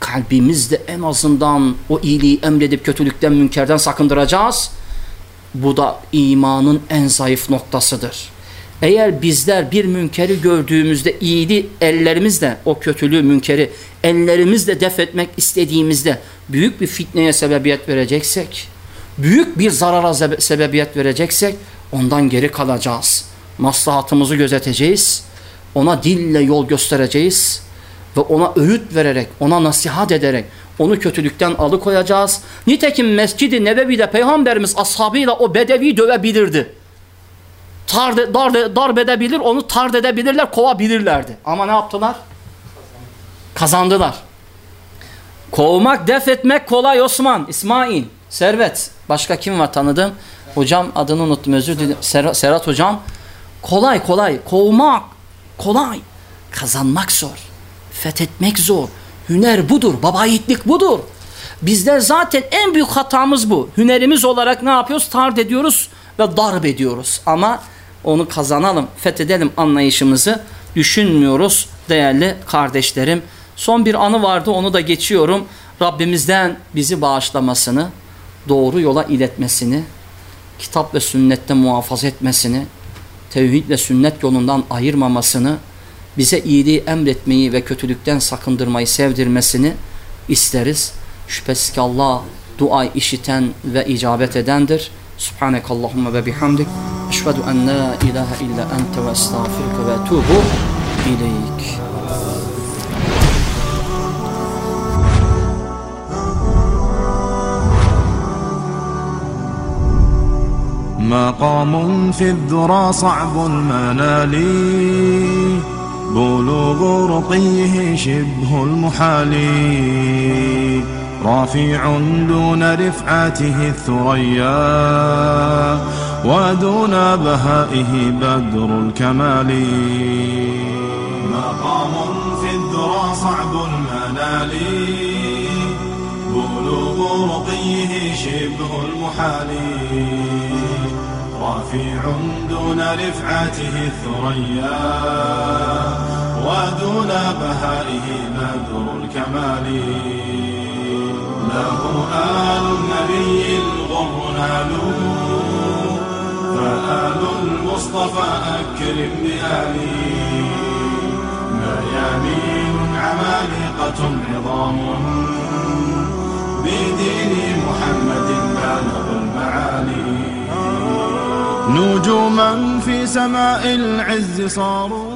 kalbimizde en azından o iyiliği emredip kötülükten münkerden sakındıracağız. Bu da imanın en zayıf noktasıdır. Eğer bizler bir münkeri gördüğümüzde iyiliği ellerimizle o kötülüğü münkeri ellerimizle def etmek istediğimizde büyük bir fitneye sebebiyet vereceksek, büyük bir zarara sebebiyet vereceksek ondan geri kalacağız. Maslahatımızı gözeteceğiz. Ona dille yol göstereceğiz ve ona öğüt vererek, ona nasihat ederek onu kötülükten alıkoyacağız. Nitekim Mescid-i Nebevi'de Peygamberimiz ashabıyla o bedevi dövebilirdi. Tard, dar, darp edebilir, onu tard edebilirler, kovabilirlerdi. Ama ne yaptılar? Kazandılar. Kovmak, def etmek kolay Osman, İsmail, Servet. Başka kim var tanıdım? Hocam adını unuttum özür dilerim. Serhat, Serhat hocam. Kolay kolay. Kovmak kolay. Kazanmak zor. Fethetmek zor. Hüner budur. Baba yiğitlik budur. Bizler zaten en büyük hatamız bu. Hünerimiz olarak ne yapıyoruz? Tard ediyoruz ve darp ediyoruz. Ama onu kazanalım, fethedelim anlayışımızı düşünmüyoruz değerli kardeşlerim. Son bir anı vardı onu da geçiyorum. Rabbimizden bizi bağışlamasını, doğru yola iletmesini, kitap ve sünnette muhafaza etmesini, tevhid ve sünnet yolundan ayırmamasını, bize iyiliği emretmeyi ve kötülükten sakındırmayı sevdirmesini isteriz. Şüphesiz ki Allah dua işiten ve icabet edendir. Subhaneke Allahumma ve bihamdik. Eşhedü en la ilahe illa ente ve estağfirke ve etubu ileyk. مقام في الذرى صعب المنال. بلوغ رقيه شبه المحال. رافع دون رفعته الثريا. ودون بهائه بدر الكمال. مقام في الذرى صعب المنال. بلوغ رقيه شبه المحال. رافع دون رفعته الثريا ودون بهائه بدر الكمال. له آل النبي الغر نالوا فآل المصطفى أكرم بآله ميامين عمالقة عظام بدين محمد بالغ المعالي نجوما في سماء العز صاروا